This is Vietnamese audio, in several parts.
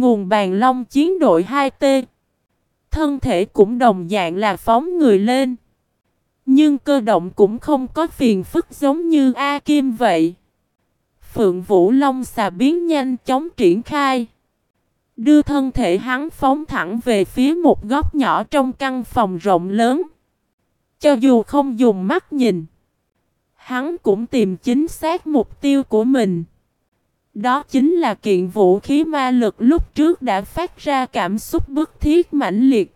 Nguồn bàn long chiến đội 2T Thân thể cũng đồng dạng là phóng người lên. Nhưng cơ động cũng không có phiền phức giống như A Kim vậy. Phượng Vũ Long xà biến nhanh chóng triển khai. Đưa thân thể hắn phóng thẳng về phía một góc nhỏ trong căn phòng rộng lớn. Cho dù không dùng mắt nhìn, Hắn cũng tìm chính xác mục tiêu của mình đó chính là kiện vũ khí ma lực lúc trước đã phát ra cảm xúc bức thiết mãnh liệt.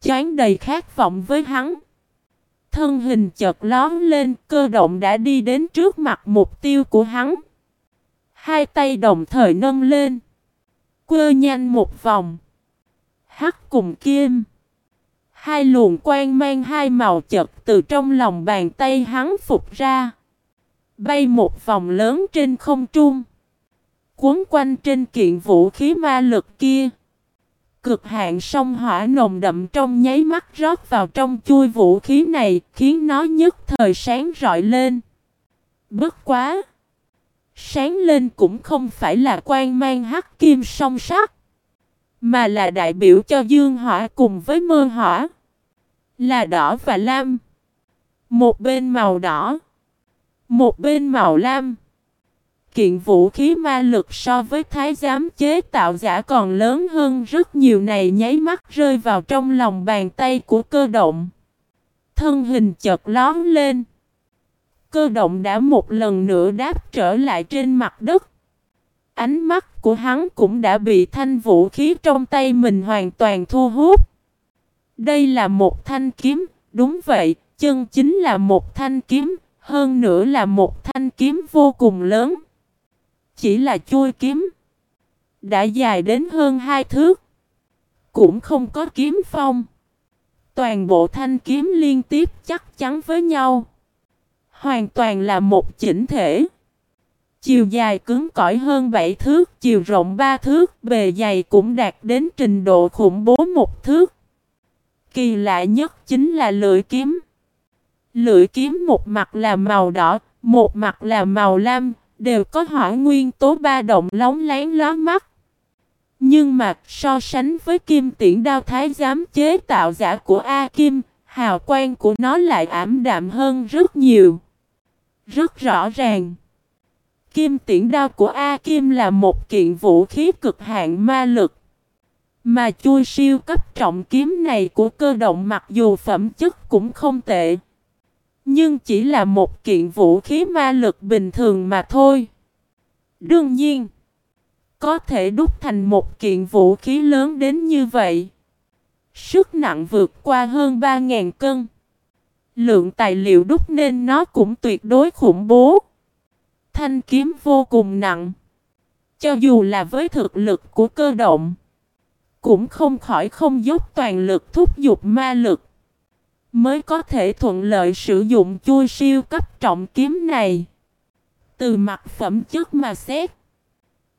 Chán đầy khát vọng với hắn. Thân hình chợt lón lên, cơ động đã đi đến trước mặt mục tiêu của hắn. Hai tay đồng thời nâng lên. Quơ nhanh một vòng. Hắc cùng kim. Hai luồng quang mang hai màu chật từ trong lòng bàn tay hắn phục ra. Bay một vòng lớn trên không trung. Cuốn quanh trên kiện vũ khí ma lực kia. Cực hạn sông hỏa nồng đậm trong nháy mắt rót vào trong chui vũ khí này, khiến nó nhất thời sáng rọi lên. Bất quá! Sáng lên cũng không phải là quan mang hắc kim song sắc, mà là đại biểu cho dương hỏa cùng với mơ hỏa. Là đỏ và lam. Một bên màu đỏ, một bên màu lam kiện vũ khí ma lực so với thái giám chế tạo giả còn lớn hơn rất nhiều này nháy mắt rơi vào trong lòng bàn tay của cơ động. Thân hình chợt lón lên. Cơ động đã một lần nữa đáp trở lại trên mặt đất. Ánh mắt của hắn cũng đã bị thanh vũ khí trong tay mình hoàn toàn thu hút. Đây là một thanh kiếm, đúng vậy, chân chính là một thanh kiếm, hơn nữa là một thanh kiếm vô cùng lớn chỉ là chui kiếm. Đã dài đến hơn hai thước. Cũng không có kiếm phong. Toàn bộ thanh kiếm liên tiếp chắc chắn với nhau. Hoàn toàn là một chỉnh thể. Chiều dài cứng cỏi hơn 7 thước, chiều rộng 3 thước, bề dày cũng đạt đến trình độ khủng bố một thước. Kỳ lạ nhất chính là lưỡi kiếm. Lưỡi kiếm một mặt là màu đỏ, một mặt là màu lam, đều có hỏa nguyên tố ba động lóng láng lóa mắt. Nhưng mà so sánh với kim tiễn đao thái giám chế tạo giả của A Kim, hào quang của nó lại ảm đạm hơn rất nhiều. Rất rõ ràng. Kim tiễn đao của A Kim là một kiện vũ khí cực hạn ma lực. Mà chui siêu cấp trọng kiếm này của cơ động mặc dù phẩm chất cũng không tệ. Nhưng chỉ là một kiện vũ khí ma lực bình thường mà thôi. Đương nhiên, có thể đúc thành một kiện vũ khí lớn đến như vậy. Sức nặng vượt qua hơn 3.000 cân. Lượng tài liệu đúc nên nó cũng tuyệt đối khủng bố. Thanh kiếm vô cùng nặng. Cho dù là với thực lực của cơ động, cũng không khỏi không dốc toàn lực thúc giục ma lực mới có thể thuận lợi sử dụng chui siêu cấp trọng kiếm này. Từ mặt phẩm chất mà xét,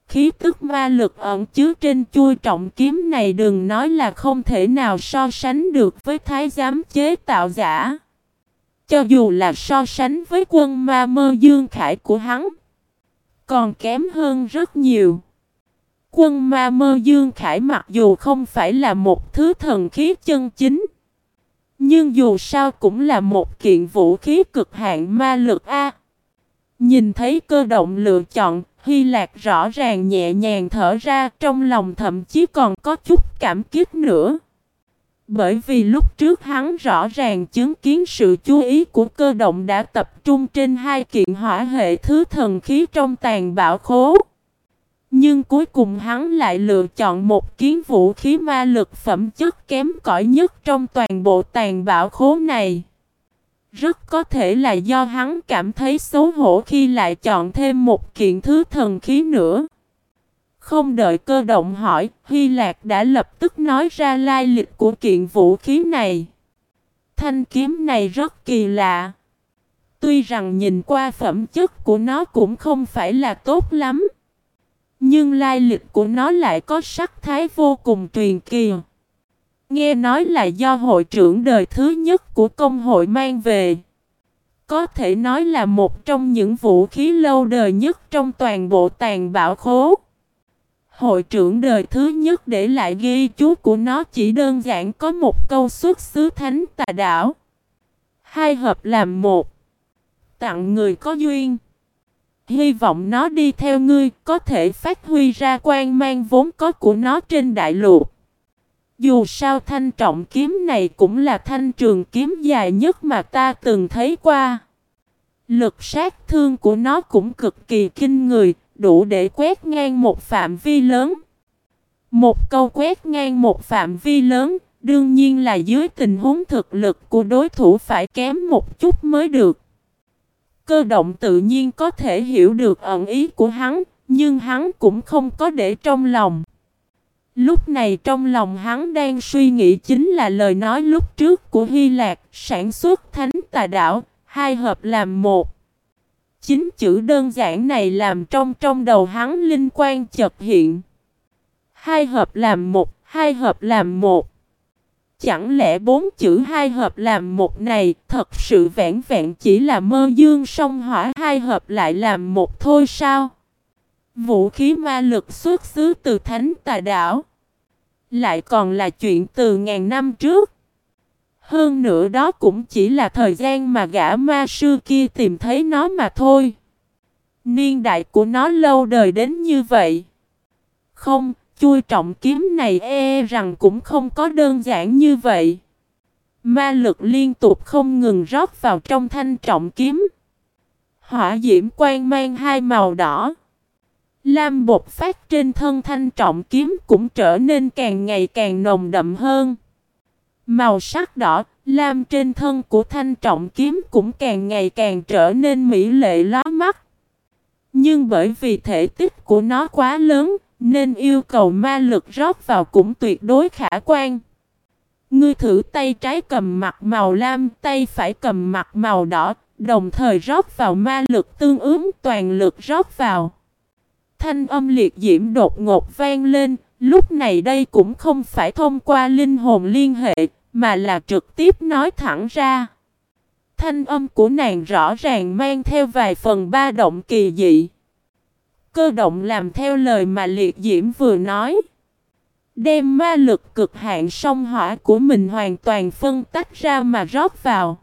khí tức ma lực ẩn chứa trên chui trọng kiếm này đừng nói là không thể nào so sánh được với thái giám chế tạo giả. Cho dù là so sánh với quân ma mơ dương khải của hắn, còn kém hơn rất nhiều. Quân ma mơ dương khải mặc dù không phải là một thứ thần khí chân chính, nhưng dù sao cũng là một kiện vũ khí cực hạn ma lực A. Nhìn thấy cơ động lựa chọn, Hy Lạc rõ ràng nhẹ nhàng thở ra trong lòng thậm chí còn có chút cảm kích nữa. Bởi vì lúc trước hắn rõ ràng chứng kiến sự chú ý của cơ động đã tập trung trên hai kiện hỏa hệ thứ thần khí trong tàn bạo khố. Nhưng cuối cùng hắn lại lựa chọn một kiến vũ khí ma lực phẩm chất kém cỏi nhất trong toàn bộ tàn bạo khố này. Rất có thể là do hắn cảm thấy xấu hổ khi lại chọn thêm một kiện thứ thần khí nữa. Không đợi cơ động hỏi, Hy Lạc đã lập tức nói ra lai lịch của kiện vũ khí này. Thanh kiếm này rất kỳ lạ. Tuy rằng nhìn qua phẩm chất của nó cũng không phải là tốt lắm. Nhưng lai lịch của nó lại có sắc thái vô cùng truyền kỳ. Nghe nói là do hội trưởng đời thứ nhất của công hội mang về. Có thể nói là một trong những vũ khí lâu đời nhất trong toàn bộ tàn bạo khố. Hội trưởng đời thứ nhất để lại ghi chú của nó chỉ đơn giản có một câu xuất xứ thánh tà đảo. Hai hợp làm một. Tặng người có duyên. Hy vọng nó đi theo ngươi có thể phát huy ra quan mang vốn có của nó trên đại lục. Dù sao thanh trọng kiếm này cũng là thanh trường kiếm dài nhất mà ta từng thấy qua. Lực sát thương của nó cũng cực kỳ kinh người, đủ để quét ngang một phạm vi lớn. Một câu quét ngang một phạm vi lớn, đương nhiên là dưới tình huống thực lực của đối thủ phải kém một chút mới được. Cơ động tự nhiên có thể hiểu được ẩn ý của hắn, nhưng hắn cũng không có để trong lòng. Lúc này trong lòng hắn đang suy nghĩ chính là lời nói lúc trước của Hy Lạc, sản xuất thánh tà đảo, hai hợp làm một. Chính chữ đơn giản này làm trong trong đầu hắn linh quan chợt hiện. Hai hợp làm một, hai hợp làm một. Chẳng lẽ bốn chữ hai hợp làm một này thật sự vẹn vẹn chỉ là mơ dương song hỏa hai hợp lại làm một thôi sao? Vũ khí ma lực xuất xứ từ thánh tà đảo. Lại còn là chuyện từ ngàn năm trước. Hơn nữa đó cũng chỉ là thời gian mà gã ma sư kia tìm thấy nó mà thôi. Niên đại của nó lâu đời đến như vậy. Không, chui trọng kiếm này e rằng cũng không có đơn giản như vậy. Ma lực liên tục không ngừng rót vào trong thanh trọng kiếm. Hỏa diễm quang mang hai màu đỏ. Lam bột phát trên thân thanh trọng kiếm cũng trở nên càng ngày càng nồng đậm hơn. Màu sắc đỏ, lam trên thân của thanh trọng kiếm cũng càng ngày càng trở nên mỹ lệ lóa mắt. Nhưng bởi vì thể tích của nó quá lớn, nên yêu cầu ma lực rót vào cũng tuyệt đối khả quan. Ngươi thử tay trái cầm mặt màu lam, tay phải cầm mặt màu đỏ, đồng thời rót vào ma lực tương ứng toàn lực rót vào. Thanh âm liệt diễm đột ngột vang lên, lúc này đây cũng không phải thông qua linh hồn liên hệ, mà là trực tiếp nói thẳng ra. Thanh âm của nàng rõ ràng mang theo vài phần ba động kỳ dị. Cơ động làm theo lời mà liệt diễm vừa nói. Đem ma lực cực hạn sông hỏa của mình hoàn toàn phân tách ra mà rót vào.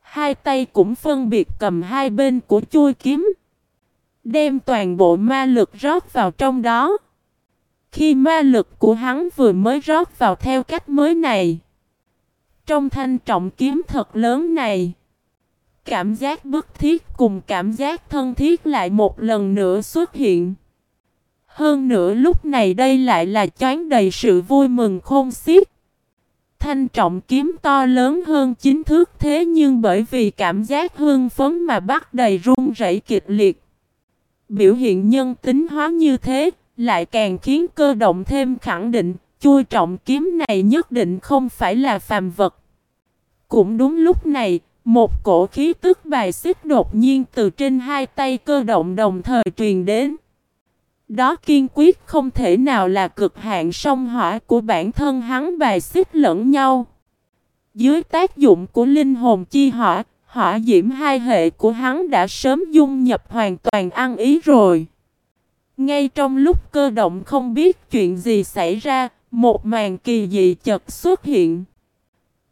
Hai tay cũng phân biệt cầm hai bên của chui kiếm. Đem toàn bộ ma lực rót vào trong đó. Khi ma lực của hắn vừa mới rót vào theo cách mới này. Trong thanh trọng kiếm thật lớn này. Cảm giác bức thiết cùng cảm giác thân thiết lại một lần nữa xuất hiện. Hơn nữa lúc này đây lại là choáng đầy sự vui mừng khôn xiết. Thanh trọng kiếm to lớn hơn chính thước thế nhưng bởi vì cảm giác hương phấn mà bắt đầy run rẩy kịch liệt. Biểu hiện nhân tính hóa như thế, lại càng khiến cơ động thêm khẳng định, chui trọng kiếm này nhất định không phải là phàm vật. Cũng đúng lúc này, một cổ khí tức bài xích đột nhiên từ trên hai tay cơ động đồng thời truyền đến. Đó kiên quyết không thể nào là cực hạn song hỏa của bản thân hắn bài xích lẫn nhau. Dưới tác dụng của linh hồn chi hỏa, hỏa diễm hai hệ của hắn đã sớm dung nhập hoàn toàn ăn ý rồi. Ngay trong lúc cơ động không biết chuyện gì xảy ra, một màn kỳ dị chợt xuất hiện.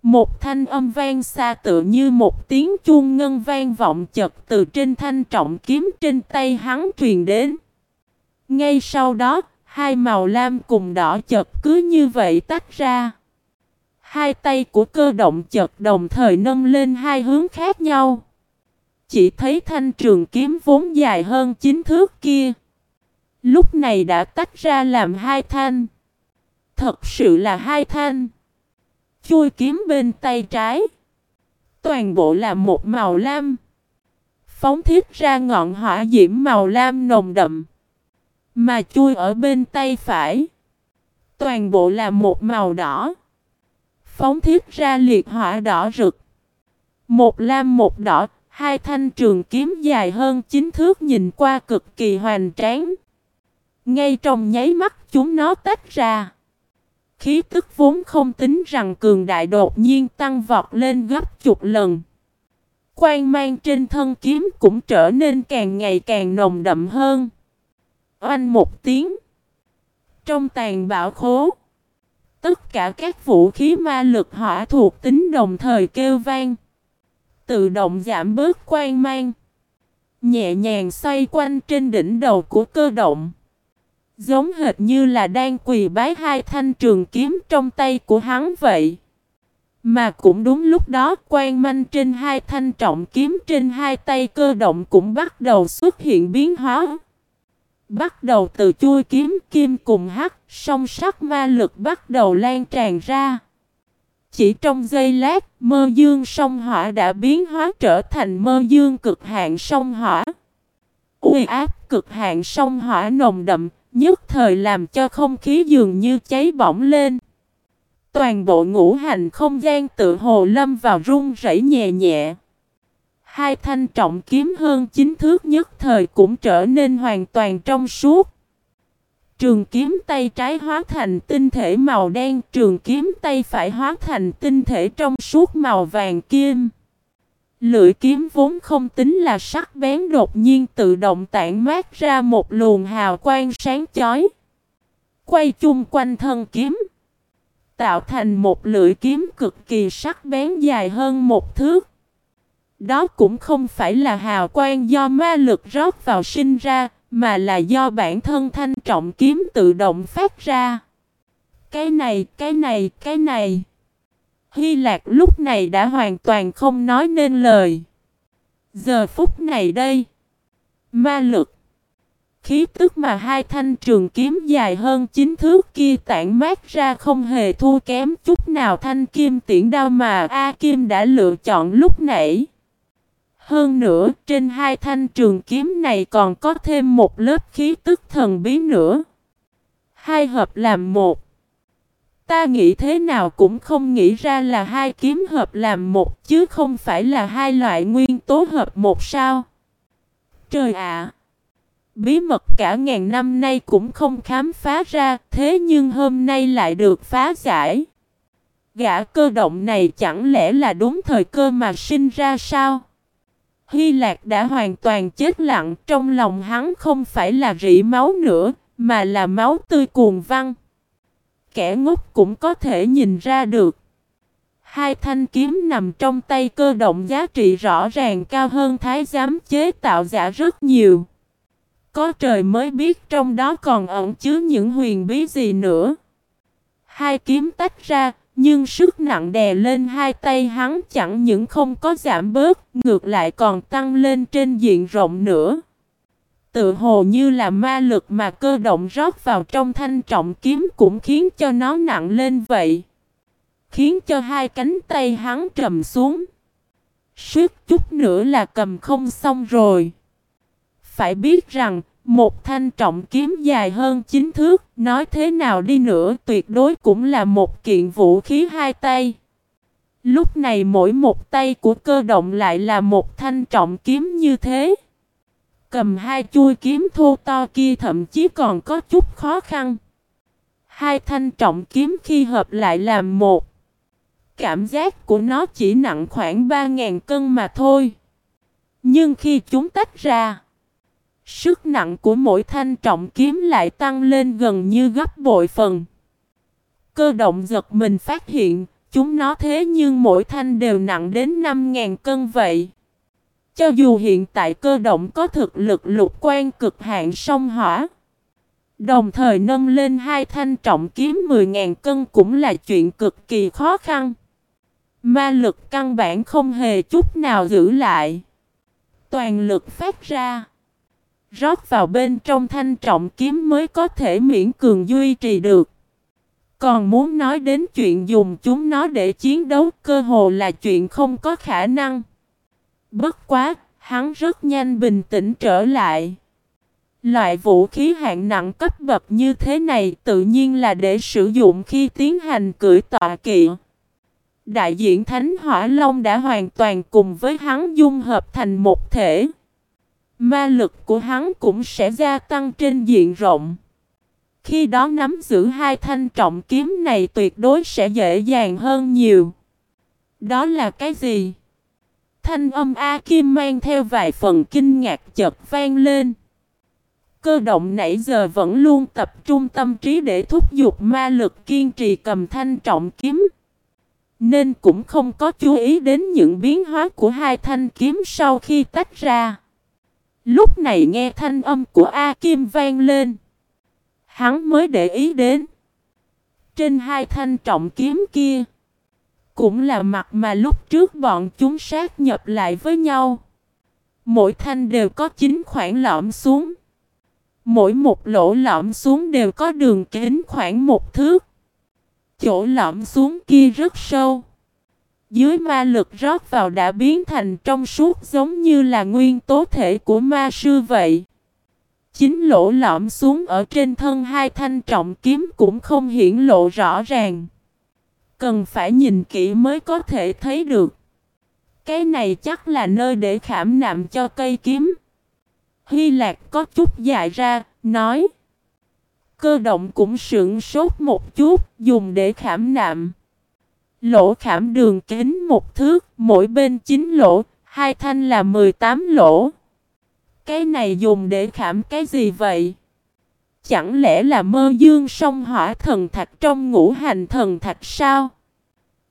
Một thanh âm vang xa tựa như một tiếng chuông ngân vang vọng chật từ trên thanh trọng kiếm trên tay hắn truyền đến. Ngay sau đó, hai màu lam cùng đỏ chật cứ như vậy tách ra. Hai tay của cơ động chật đồng thời nâng lên hai hướng khác nhau. Chỉ thấy thanh trường kiếm vốn dài hơn chính thước kia. Lúc này đã tách ra làm hai thanh. Thật sự là hai thanh. Chui kiếm bên tay trái. Toàn bộ là một màu lam. Phóng thiết ra ngọn hỏa diễm màu lam nồng đậm. Mà chui ở bên tay phải. Toàn bộ là một màu đỏ. Phóng thiết ra liệt hỏa đỏ rực. Một lam một đỏ, hai thanh trường kiếm dài hơn chính thước nhìn qua cực kỳ hoành tráng. Ngay trong nháy mắt chúng nó tách ra. Khí tức vốn không tính rằng cường đại đột nhiên tăng vọt lên gấp chục lần. Quang mang trên thân kiếm cũng trở nên càng ngày càng nồng đậm hơn. Oanh một tiếng. Trong tàn bảo khố, tất cả các vũ khí ma lực hỏa thuộc tính đồng thời kêu vang. Tự động giảm bớt quan mang. Nhẹ nhàng xoay quanh trên đỉnh đầu của cơ động. Giống hệt như là đang quỳ bái hai thanh trường kiếm trong tay của hắn vậy. Mà cũng đúng lúc đó quan manh trên hai thanh trọng kiếm trên hai tay cơ động cũng bắt đầu xuất hiện biến hóa. Bắt đầu từ chui kiếm kim cùng hắc, song sắc ma lực bắt đầu lan tràn ra. Chỉ trong giây lát, mơ dương sông hỏa đã biến hóa trở thành mơ dương cực hạn sông hỏa. Uy áp cực hạn sông hỏa nồng đậm, nhất thời làm cho không khí dường như cháy bỏng lên. Toàn bộ ngũ hành không gian tự hồ lâm vào rung rẩy nhẹ nhẹ. Hai thanh trọng kiếm hơn chính thước nhất thời cũng trở nên hoàn toàn trong suốt. Trường kiếm tay trái hóa thành tinh thể màu đen, trường kiếm tay phải hóa thành tinh thể trong suốt màu vàng kim. Lưỡi kiếm vốn không tính là sắc bén đột nhiên tự động tản mát ra một luồng hào quang sáng chói. Quay chung quanh thân kiếm. Tạo thành một lưỡi kiếm cực kỳ sắc bén dài hơn một thước. Đó cũng không phải là hào quang do ma lực rót vào sinh ra, mà là do bản thân thanh trọng kiếm tự động phát ra. Cái này, cái này, cái này. Hy Lạc lúc này đã hoàn toàn không nói nên lời. Giờ phút này đây. Ma lực. Khí tức mà hai thanh trường kiếm dài hơn chín thước kia tản mát ra không hề thua kém chút nào thanh kim tiễn đao mà A Kim đã lựa chọn lúc nãy. Hơn nữa, trên hai thanh trường kiếm này còn có thêm một lớp khí tức thần bí nữa. Hai hợp làm một. Ta nghĩ thế nào cũng không nghĩ ra là hai kiếm hợp làm một chứ không phải là hai loại nguyên tố hợp một sao. Trời ạ! bí mật cả ngàn năm nay cũng không khám phá ra, thế nhưng hôm nay lại được phá giải. Gã cơ động này chẳng lẽ là đúng thời cơ mà sinh ra sao? Hy Lạc đã hoàn toàn chết lặng, trong lòng hắn không phải là rỉ máu nữa, mà là máu tươi cuồng văng. Kẻ ngốc cũng có thể nhìn ra được. Hai thanh kiếm nằm trong tay cơ động giá trị rõ ràng cao hơn thái giám chế tạo giả rất nhiều. Có trời mới biết trong đó còn ẩn chứa những huyền bí gì nữa. Hai kiếm tách ra, nhưng sức nặng đè lên hai tay hắn chẳng những không có giảm bớt, ngược lại còn tăng lên trên diện rộng nữa. Tự hồ như là ma lực mà cơ động rót vào trong thanh trọng kiếm cũng khiến cho nó nặng lên vậy. Khiến cho hai cánh tay hắn trầm xuống. Suýt chút nữa là cầm không xong rồi. Phải biết rằng, một thanh trọng kiếm dài hơn chính thước, nói thế nào đi nữa tuyệt đối cũng là một kiện vũ khí hai tay. Lúc này mỗi một tay của cơ động lại là một thanh trọng kiếm như thế. Cầm hai chui kiếm thô to kia thậm chí còn có chút khó khăn. Hai thanh trọng kiếm khi hợp lại làm một. Cảm giác của nó chỉ nặng khoảng 3.000 cân mà thôi. Nhưng khi chúng tách ra, sức nặng của mỗi thanh trọng kiếm lại tăng lên gần như gấp bội phần. Cơ động giật mình phát hiện, chúng nó thế nhưng mỗi thanh đều nặng đến 5.000 cân vậy. Cho dù hiện tại cơ động có thực lực lục quan cực hạn sông hỏa, đồng thời nâng lên hai thanh trọng kiếm 10.000 cân cũng là chuyện cực kỳ khó khăn. Ma lực căn bản không hề chút nào giữ lại. Toàn lực phát ra. Rót vào bên trong thanh trọng kiếm mới có thể miễn cường duy trì được. Còn muốn nói đến chuyện dùng chúng nó để chiến đấu cơ hồ là chuyện không có khả năng. Bất quá, hắn rất nhanh bình tĩnh trở lại. Loại vũ khí hạng nặng cấp bậc như thế này tự nhiên là để sử dụng khi tiến hành cưỡi tọa kỵ. Đại diện Thánh Hỏa Long đã hoàn toàn cùng với hắn dung hợp thành một thể. Ma lực của hắn cũng sẽ gia tăng trên diện rộng. Khi đó nắm giữ hai thanh trọng kiếm này tuyệt đối sẽ dễ dàng hơn nhiều. Đó là cái gì? Thanh âm A Kim mang theo vài phần kinh ngạc chợt vang lên. Cơ động nãy giờ vẫn luôn tập trung tâm trí để thúc giục ma lực kiên trì cầm thanh trọng kiếm. Nên cũng không có chú ý đến những biến hóa của hai thanh kiếm sau khi tách ra. Lúc này nghe thanh âm của A Kim vang lên. Hắn mới để ý đến. Trên hai thanh trọng kiếm kia. Cũng là mặt mà lúc trước bọn chúng sát nhập lại với nhau. Mỗi thanh đều có chín khoảng lõm xuống. Mỗi một lỗ lõm xuống đều có đường kính khoảng một thước. Chỗ lõm xuống kia rất sâu. Dưới ma lực rót vào đã biến thành trong suốt giống như là nguyên tố thể của ma sư vậy. Chính lỗ lõm xuống ở trên thân hai thanh trọng kiếm cũng không hiển lộ rõ ràng. Cần phải nhìn kỹ mới có thể thấy được. Cái này chắc là nơi để khảm nạm cho cây kiếm. Hy Lạc có chút dại ra, nói. Cơ động cũng sững sốt một chút, dùng để khảm nạm. Lỗ khảm đường kính một thước, mỗi bên chín lỗ, hai thanh là 18 lỗ. Cái này dùng để khảm cái gì vậy? Chẳng lẽ là mơ dương sông hỏa thần thạch trong ngũ hành thần thạch sao?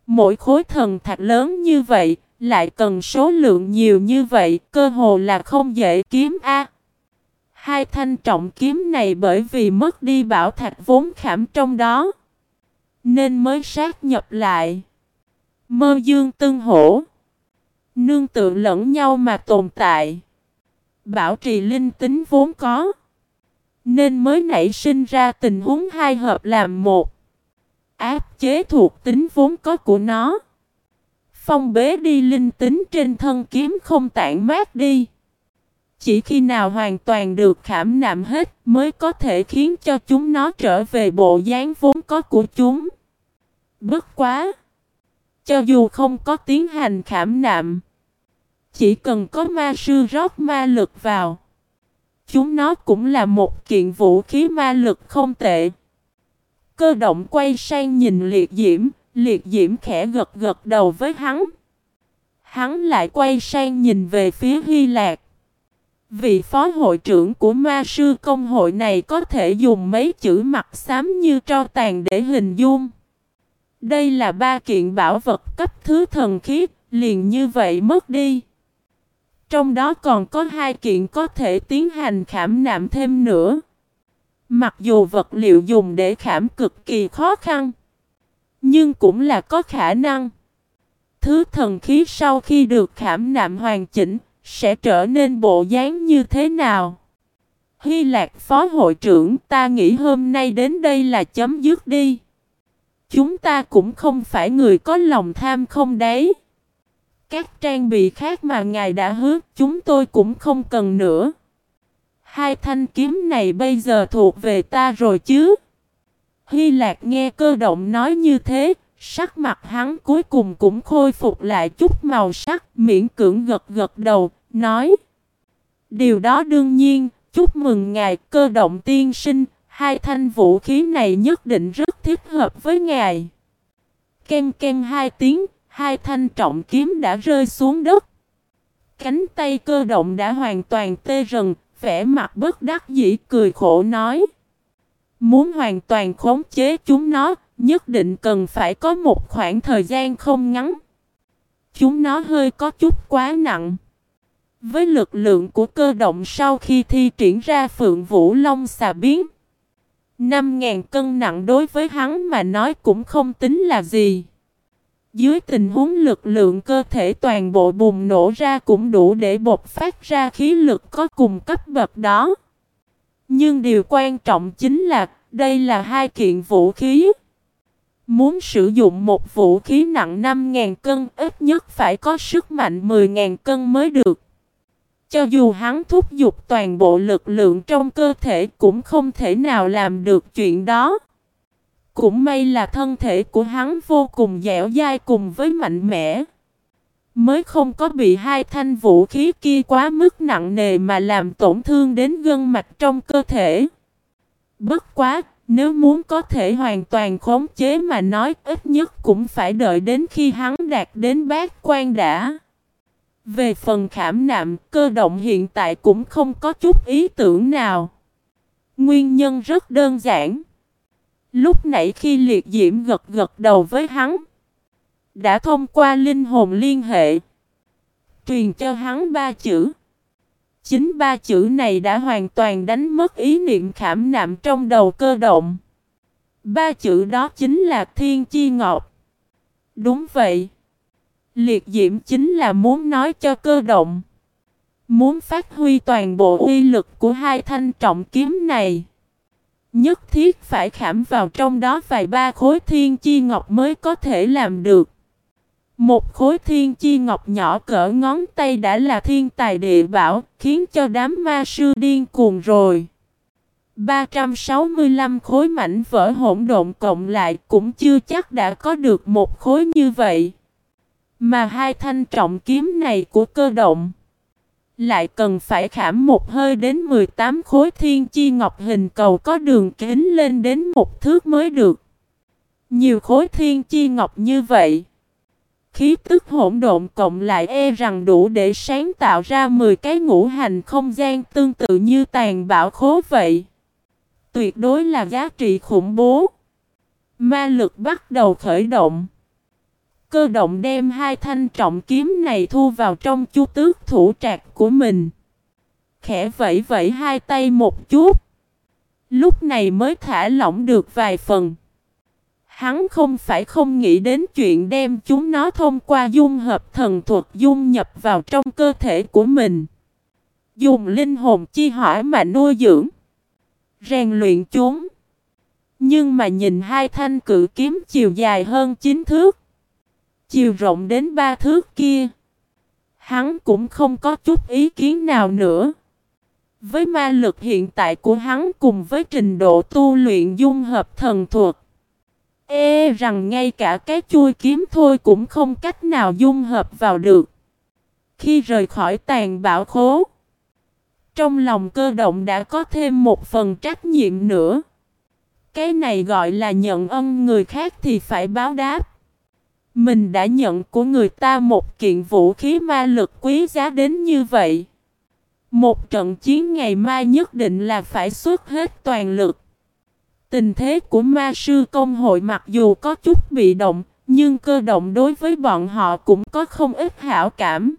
Mỗi khối thần thạch lớn như vậy, lại cần số lượng nhiều như vậy, cơ hồ là không dễ kiếm a. Hai thanh trọng kiếm này bởi vì mất đi bảo thạch vốn khảm trong đó, nên mới sát nhập lại. Mơ dương tương hổ, nương tự lẫn nhau mà tồn tại. Bảo trì linh tính vốn có, nên mới nảy sinh ra tình huống hai hợp làm một. Áp chế thuộc tính vốn có của nó. Phong bế đi linh tính trên thân kiếm không tản mát đi. Chỉ khi nào hoàn toàn được khảm nạm hết mới có thể khiến cho chúng nó trở về bộ dáng vốn có của chúng. Bất quá! Cho dù không có tiến hành khảm nạm, chỉ cần có ma sư rót ma lực vào, chúng nó cũng là một kiện vũ khí ma lực không tệ. Cơ động quay sang nhìn liệt diễm, liệt diễm khẽ gật gật đầu với hắn. Hắn lại quay sang nhìn về phía Hy Lạc. Vị phó hội trưởng của ma sư công hội này có thể dùng mấy chữ mặt xám như tro tàn để hình dung. Đây là ba kiện bảo vật cấp thứ thần khiết, liền như vậy mất đi. Trong đó còn có hai kiện có thể tiến hành khảm nạm thêm nữa. Mặc dù vật liệu dùng để khảm cực kỳ khó khăn, nhưng cũng là có khả năng. Thứ thần khí sau khi được khảm nạm hoàn chỉnh, sẽ trở nên bộ dáng như thế nào? Hy Lạc Phó Hội trưởng ta nghĩ hôm nay đến đây là chấm dứt đi. Chúng ta cũng không phải người có lòng tham không đấy. Các trang bị khác mà ngài đã hứa chúng tôi cũng không cần nữa. Hai thanh kiếm này bây giờ thuộc về ta rồi chứ. Hy Lạc nghe cơ động nói như thế, sắc mặt hắn cuối cùng cũng khôi phục lại chút màu sắc, miễn cưỡng gật gật đầu, nói. Điều đó đương nhiên, chúc mừng ngài cơ động tiên sinh, hai thanh vũ khí này nhất định rất thích hợp với ngài. Ken ken hai tiếng, hai thanh trọng kiếm đã rơi xuống đất. Cánh tay cơ động đã hoàn toàn tê rần, vẻ mặt bất đắc dĩ cười khổ nói. Muốn hoàn toàn khống chế chúng nó, nhất định cần phải có một khoảng thời gian không ngắn. Chúng nó hơi có chút quá nặng. Với lực lượng của cơ động sau khi thi triển ra Phượng Vũ Long xà biến, 5.000 cân nặng đối với hắn mà nói cũng không tính là gì. Dưới tình huống lực lượng cơ thể toàn bộ bùng nổ ra cũng đủ để bộc phát ra khí lực có cùng cấp bậc đó. Nhưng điều quan trọng chính là, đây là hai kiện vũ khí. Muốn sử dụng một vũ khí nặng 5.000 cân, ít nhất phải có sức mạnh 10.000 cân mới được. Cho dù hắn thúc giục toàn bộ lực lượng trong cơ thể cũng không thể nào làm được chuyện đó. Cũng may là thân thể của hắn vô cùng dẻo dai cùng với mạnh mẽ. Mới không có bị hai thanh vũ khí kia quá mức nặng nề mà làm tổn thương đến gân mạch trong cơ thể. Bất quá, nếu muốn có thể hoàn toàn khống chế mà nói ít nhất cũng phải đợi đến khi hắn đạt đến bát quan đã. Về phần khảm nạm, cơ động hiện tại cũng không có chút ý tưởng nào. Nguyên nhân rất đơn giản. Lúc nãy khi liệt diễm gật gật đầu với hắn, đã thông qua linh hồn liên hệ, truyền cho hắn ba chữ. Chính ba chữ này đã hoàn toàn đánh mất ý niệm khảm nạm trong đầu cơ động. Ba chữ đó chính là Thiên Chi Ngọc. Đúng vậy. Liệt diễm chính là muốn nói cho cơ động. Muốn phát huy toàn bộ uy lực của hai thanh trọng kiếm này. Nhất thiết phải khảm vào trong đó vài ba khối thiên chi ngọc mới có thể làm được. Một khối thiên chi ngọc nhỏ cỡ ngón tay đã là thiên tài địa bảo, khiến cho đám ma sư điên cuồng rồi. 365 khối mảnh vỡ hỗn độn cộng lại cũng chưa chắc đã có được một khối như vậy. Mà hai thanh trọng kiếm này của cơ động lại cần phải khảm một hơi đến 18 khối thiên chi ngọc hình cầu có đường kính lên đến một thước mới được. Nhiều khối thiên chi ngọc như vậy. Khí tức hỗn độn cộng lại e rằng đủ để sáng tạo ra 10 cái ngũ hành không gian tương tự như tàn bạo khố vậy. Tuyệt đối là giá trị khủng bố. Ma lực bắt đầu khởi động. Cơ động đem hai thanh trọng kiếm này thu vào trong chu tước thủ trạc của mình. Khẽ vẫy vẫy hai tay một chút. Lúc này mới thả lỏng được vài phần. Hắn không phải không nghĩ đến chuyện đem chúng nó thông qua dung hợp thần thuật dung nhập vào trong cơ thể của mình. Dùng linh hồn chi hỏa mà nuôi dưỡng. Rèn luyện chúng. Nhưng mà nhìn hai thanh cự kiếm chiều dài hơn 9 thước chiều rộng đến ba thước kia. Hắn cũng không có chút ý kiến nào nữa. Với ma lực hiện tại của hắn cùng với trình độ tu luyện dung hợp thần thuật. Ê rằng ngay cả cái chui kiếm thôi cũng không cách nào dung hợp vào được. Khi rời khỏi tàn bão khố. Trong lòng cơ động đã có thêm một phần trách nhiệm nữa. Cái này gọi là nhận ân, người khác thì phải báo đáp. Mình đã nhận của người ta một kiện vũ khí ma lực quý giá đến như vậy. Một trận chiến ngày mai nhất định là phải xuất hết toàn lực. Tình thế của ma sư công hội mặc dù có chút bị động, nhưng cơ động đối với bọn họ cũng có không ít hảo cảm.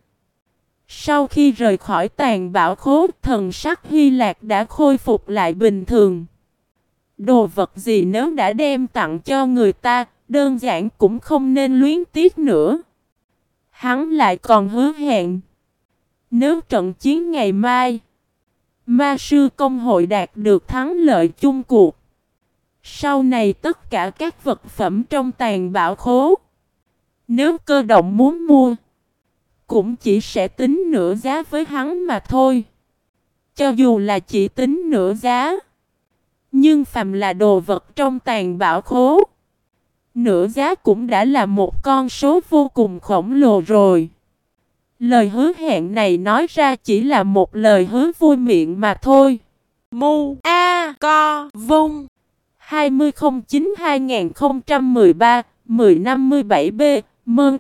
Sau khi rời khỏi tàn bão khố, thần sắc Hy Lạc đã khôi phục lại bình thường. Đồ vật gì nếu đã đem tặng cho người ta, Đơn giản cũng không nên luyến tiếc nữa. Hắn lại còn hứa hẹn. Nếu trận chiến ngày mai, ma sư công hội đạt được thắng lợi chung cuộc. Sau này tất cả các vật phẩm trong tàn bạo khố. Nếu cơ động muốn mua, cũng chỉ sẽ tính nửa giá với hắn mà thôi. Cho dù là chỉ tính nửa giá. Nhưng phàm là đồ vật trong tàn bạo khố. Nửa giá cũng đã là một con số vô cùng khổng lồ rồi. Lời hứa hẹn này nói ra chỉ là một lời hứa vui miệng mà thôi. Mu A Co Vung 2009-2013-1057B Mừng!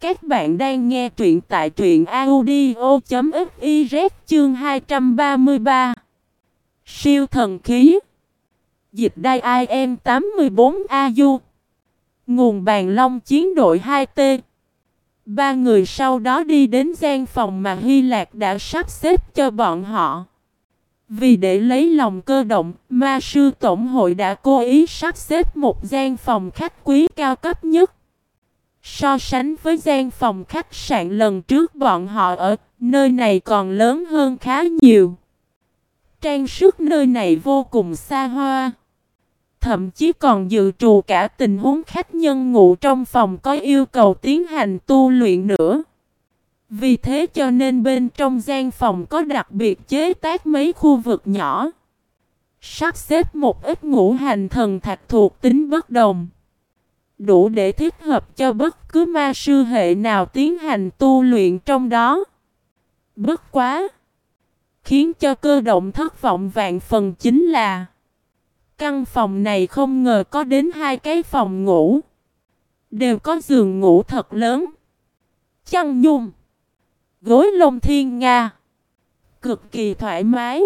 Các bạn đang nghe truyện tại truyện audio.fiz chương 233 Siêu thần khí Dịch đai IM 84AU Nguồn bàn long chiến đội 2T Ba người sau đó đi đến gian phòng mà Hy Lạc đã sắp xếp cho bọn họ. Vì để lấy lòng cơ động, ma sư tổng hội đã cố ý sắp xếp một gian phòng khách quý cao cấp nhất. So sánh với gian phòng khách sạn lần trước bọn họ ở, nơi này còn lớn hơn khá nhiều. Trang sức nơi này vô cùng xa hoa. Thậm chí còn dự trù cả tình huống khách nhân ngủ trong phòng có yêu cầu tiến hành tu luyện nữa. Vì thế cho nên bên trong gian phòng có đặc biệt chế tác mấy khu vực nhỏ. Sắp xếp một ít ngũ hành thần thạch thuộc tính bất đồng. Đủ để thích hợp cho bất cứ ma sư hệ nào tiến hành tu luyện trong đó. Bất quá! Khiến cho cơ động thất vọng vạn phần chính là Căn phòng này không ngờ có đến hai cái phòng ngủ. Đều có giường ngủ thật lớn. Chăn nhung. Gối lông thiên nga. Cực kỳ thoải mái.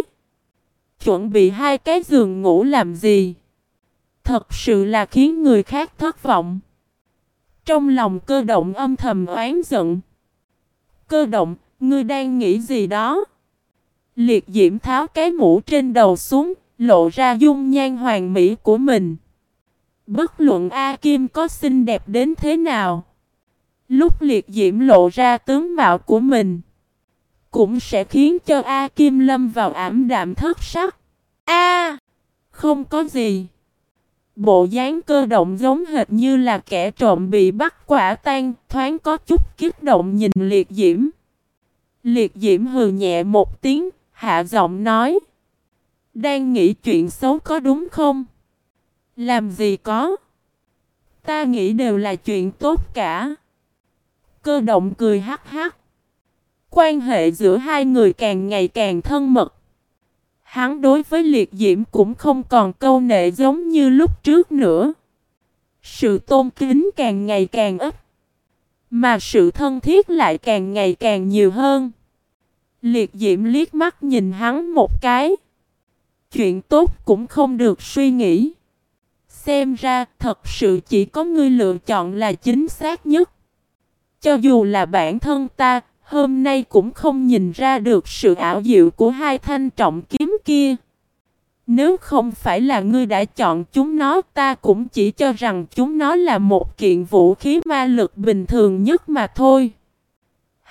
chuẩn bị hai cái giường ngủ làm gì? Thật sự là khiến người khác thất vọng. Trong lòng cơ động âm thầm oán giận. Cơ động, ngươi đang nghĩ gì đó? Liệt diễm tháo cái mũ trên đầu xuống, lộ ra dung nhan hoàng mỹ của mình. Bất luận A Kim có xinh đẹp đến thế nào. Lúc liệt diễm lộ ra tướng mạo của mình. Cũng sẽ khiến cho A Kim lâm vào ảm đạm thất sắc. A Không có gì. Bộ dáng cơ động giống hệt như là kẻ trộm bị bắt quả tan, thoáng có chút kích động nhìn liệt diễm. Liệt diễm hừ nhẹ một tiếng, hạ giọng nói. Đang nghĩ chuyện xấu có đúng không? Làm gì có? Ta nghĩ đều là chuyện tốt cả. Cơ động cười hắc hắc. Quan hệ giữa hai người càng ngày càng thân mật. Hắn đối với liệt diễm cũng không còn câu nệ giống như lúc trước nữa. Sự tôn kính càng ngày càng ít. Mà sự thân thiết lại càng ngày càng nhiều hơn. Liệt diễm liếc mắt nhìn hắn một cái. Chuyện tốt cũng không được suy nghĩ. Xem ra thật sự chỉ có ngươi lựa chọn là chính xác nhất. Cho dù là bản thân ta, hôm nay cũng không nhìn ra được sự ảo diệu của hai thanh trọng kiếm kia. Nếu không phải là ngươi đã chọn chúng nó, ta cũng chỉ cho rằng chúng nó là một kiện vũ khí ma lực bình thường nhất mà thôi.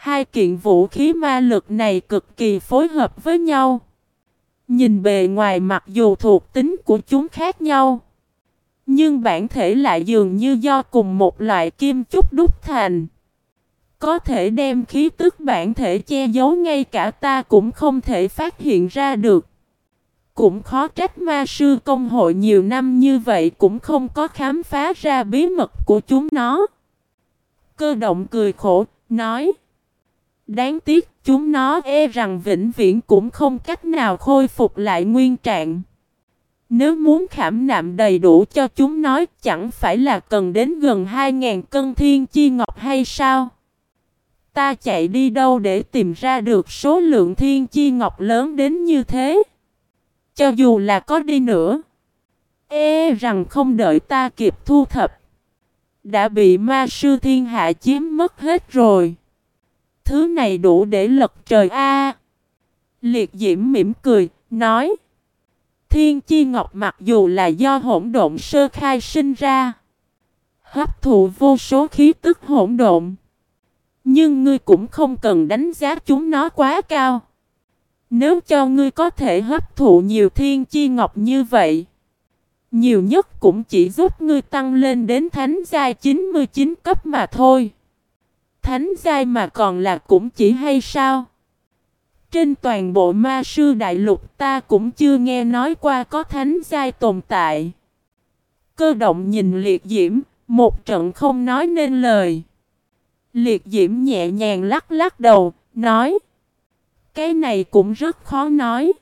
Hai kiện vũ khí ma lực này cực kỳ phối hợp với nhau. Nhìn bề ngoài mặc dù thuộc tính của chúng khác nhau. Nhưng bản thể lại dường như do cùng một loại kim chúc đúc thành. Có thể đem khí tức bản thể che giấu ngay cả ta cũng không thể phát hiện ra được. Cũng khó trách ma sư công hội nhiều năm như vậy cũng không có khám phá ra bí mật của chúng nó. Cơ động cười khổ, nói. Đáng tiếc chúng nó e rằng vĩnh viễn cũng không cách nào khôi phục lại nguyên trạng. Nếu muốn khảm nạm đầy đủ cho chúng nói chẳng phải là cần đến gần 2.000 cân thiên chi ngọc hay sao? Ta chạy đi đâu để tìm ra được số lượng thiên chi ngọc lớn đến như thế? Cho dù là có đi nữa, e rằng không đợi ta kịp thu thập. Đã bị ma sư thiên hạ chiếm mất hết rồi. Thứ này đủ để lật trời a. Liệt diễm mỉm cười, nói. Thiên chi ngọc mặc dù là do hỗn độn sơ khai sinh ra. Hấp thụ vô số khí tức hỗn độn. Nhưng ngươi cũng không cần đánh giá chúng nó quá cao. Nếu cho ngươi có thể hấp thụ nhiều thiên chi ngọc như vậy. Nhiều nhất cũng chỉ giúp ngươi tăng lên đến thánh giai 99 cấp mà thôi. Thánh giai mà còn là cũng chỉ hay sao? Trên toàn bộ ma sư đại lục ta cũng chưa nghe nói qua có thánh giai tồn tại. Cơ động nhìn liệt diễm, một trận không nói nên lời. Liệt diễm nhẹ nhàng lắc lắc đầu, nói. Cái này cũng rất khó nói.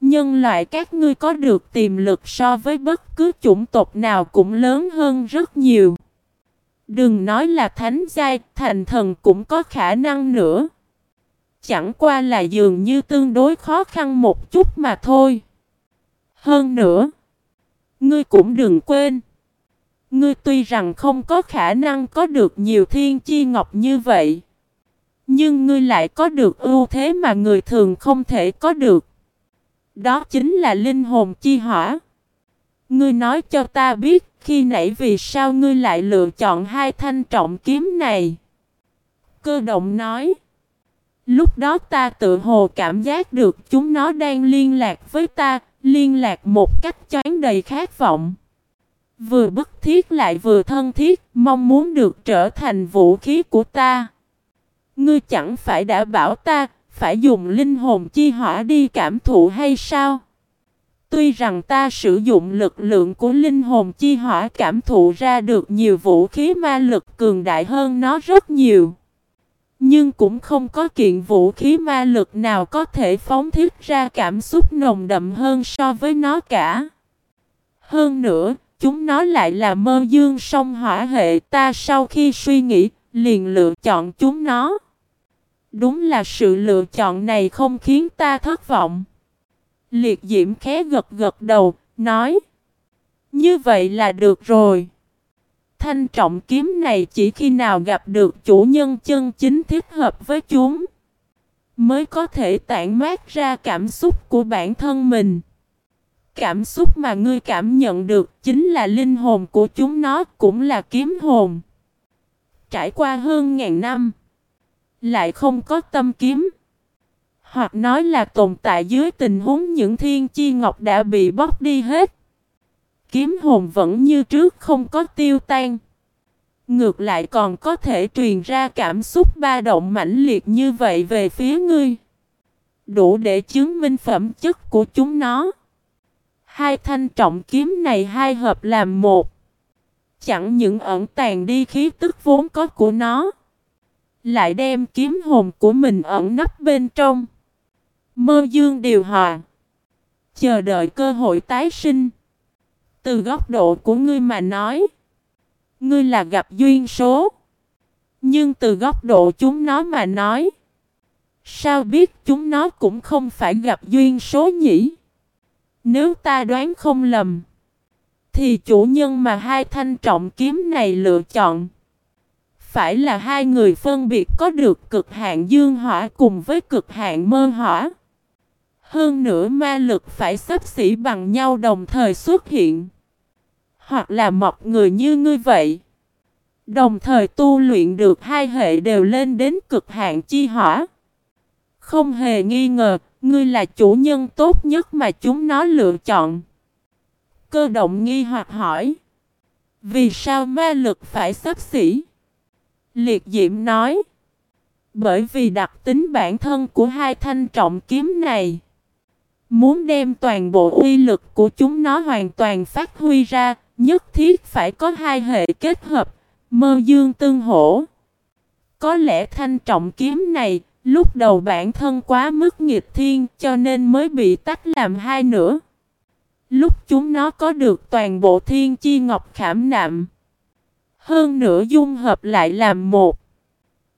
Nhân loại các ngươi có được tiềm lực so với bất cứ chủng tộc nào cũng lớn hơn rất nhiều. Đừng nói là thánh giai, thành thần cũng có khả năng nữa. Chẳng qua là dường như tương đối khó khăn một chút mà thôi. Hơn nữa, ngươi cũng đừng quên. Ngươi tuy rằng không có khả năng có được nhiều thiên chi ngọc như vậy. Nhưng ngươi lại có được ưu thế mà người thường không thể có được. Đó chính là linh hồn chi hỏa. Ngươi nói cho ta biết khi nãy vì sao ngươi lại lựa chọn hai thanh trọng kiếm này. Cơ động nói. Lúc đó ta tự hồ cảm giác được chúng nó đang liên lạc với ta, liên lạc một cách choáng đầy khát vọng. Vừa bức thiết lại vừa thân thiết, mong muốn được trở thành vũ khí của ta. Ngươi chẳng phải đã bảo ta, phải dùng linh hồn chi hỏa đi cảm thụ hay sao? Tuy rằng ta sử dụng lực lượng của linh hồn chi hỏa cảm thụ ra được nhiều vũ khí ma lực cường đại hơn nó rất nhiều. Nhưng cũng không có kiện vũ khí ma lực nào có thể phóng thiết ra cảm xúc nồng đậm hơn so với nó cả. Hơn nữa, chúng nó lại là mơ dương song hỏa hệ ta sau khi suy nghĩ, liền lựa chọn chúng nó. Đúng là sự lựa chọn này không khiến ta thất vọng. Liệt diễm khé gật gật đầu, nói. Như vậy là được rồi. Thanh trọng kiếm này chỉ khi nào gặp được chủ nhân chân chính thích hợp với chúng. Mới có thể tản mát ra cảm xúc của bản thân mình. Cảm xúc mà ngươi cảm nhận được chính là linh hồn của chúng nó cũng là kiếm hồn. Trải qua hơn ngàn năm. Lại không có tâm kiếm. Hoặc nói là tồn tại dưới tình huống những thiên chi ngọc đã bị bóc đi hết. Kiếm hồn vẫn như trước không có tiêu tan. Ngược lại còn có thể truyền ra cảm xúc ba động mãnh liệt như vậy về phía ngươi. Đủ để chứng minh phẩm chất của chúng nó. Hai thanh trọng kiếm này hai hợp làm một. Chẳng những ẩn tàng đi khí tức vốn có của nó. Lại đem kiếm hồn của mình ẩn nấp bên trong. Mơ dương điều hòa. Chờ đợi cơ hội tái sinh. Từ góc độ của ngươi mà nói. Ngươi là gặp duyên số. Nhưng từ góc độ chúng nó mà nói. Sao biết chúng nó cũng không phải gặp duyên số nhỉ? Nếu ta đoán không lầm. Thì chủ nhân mà hai thanh trọng kiếm này lựa chọn. Phải là hai người phân biệt có được cực hạn dương hỏa cùng với cực hạn mơ hỏa. Hơn nữa ma lực phải sắp xỉ bằng nhau đồng thời xuất hiện. Hoặc là một người như ngươi vậy. Đồng thời tu luyện được hai hệ đều lên đến cực hạn chi hỏa. Không hề nghi ngờ, ngươi là chủ nhân tốt nhất mà chúng nó lựa chọn. Cơ động nghi hoặc hỏi. Vì sao ma lực phải sắp xỉ? Liệt diệm nói. Bởi vì đặc tính bản thân của hai thanh trọng kiếm này. Muốn đem toàn bộ uy lực của chúng nó hoàn toàn phát huy ra, nhất thiết phải có hai hệ kết hợp, mơ dương tương hổ. Có lẽ thanh trọng kiếm này, lúc đầu bản thân quá mức nghịch thiên cho nên mới bị tách làm hai nửa. Lúc chúng nó có được toàn bộ thiên chi ngọc khảm nạm. Hơn nữa dung hợp lại làm một.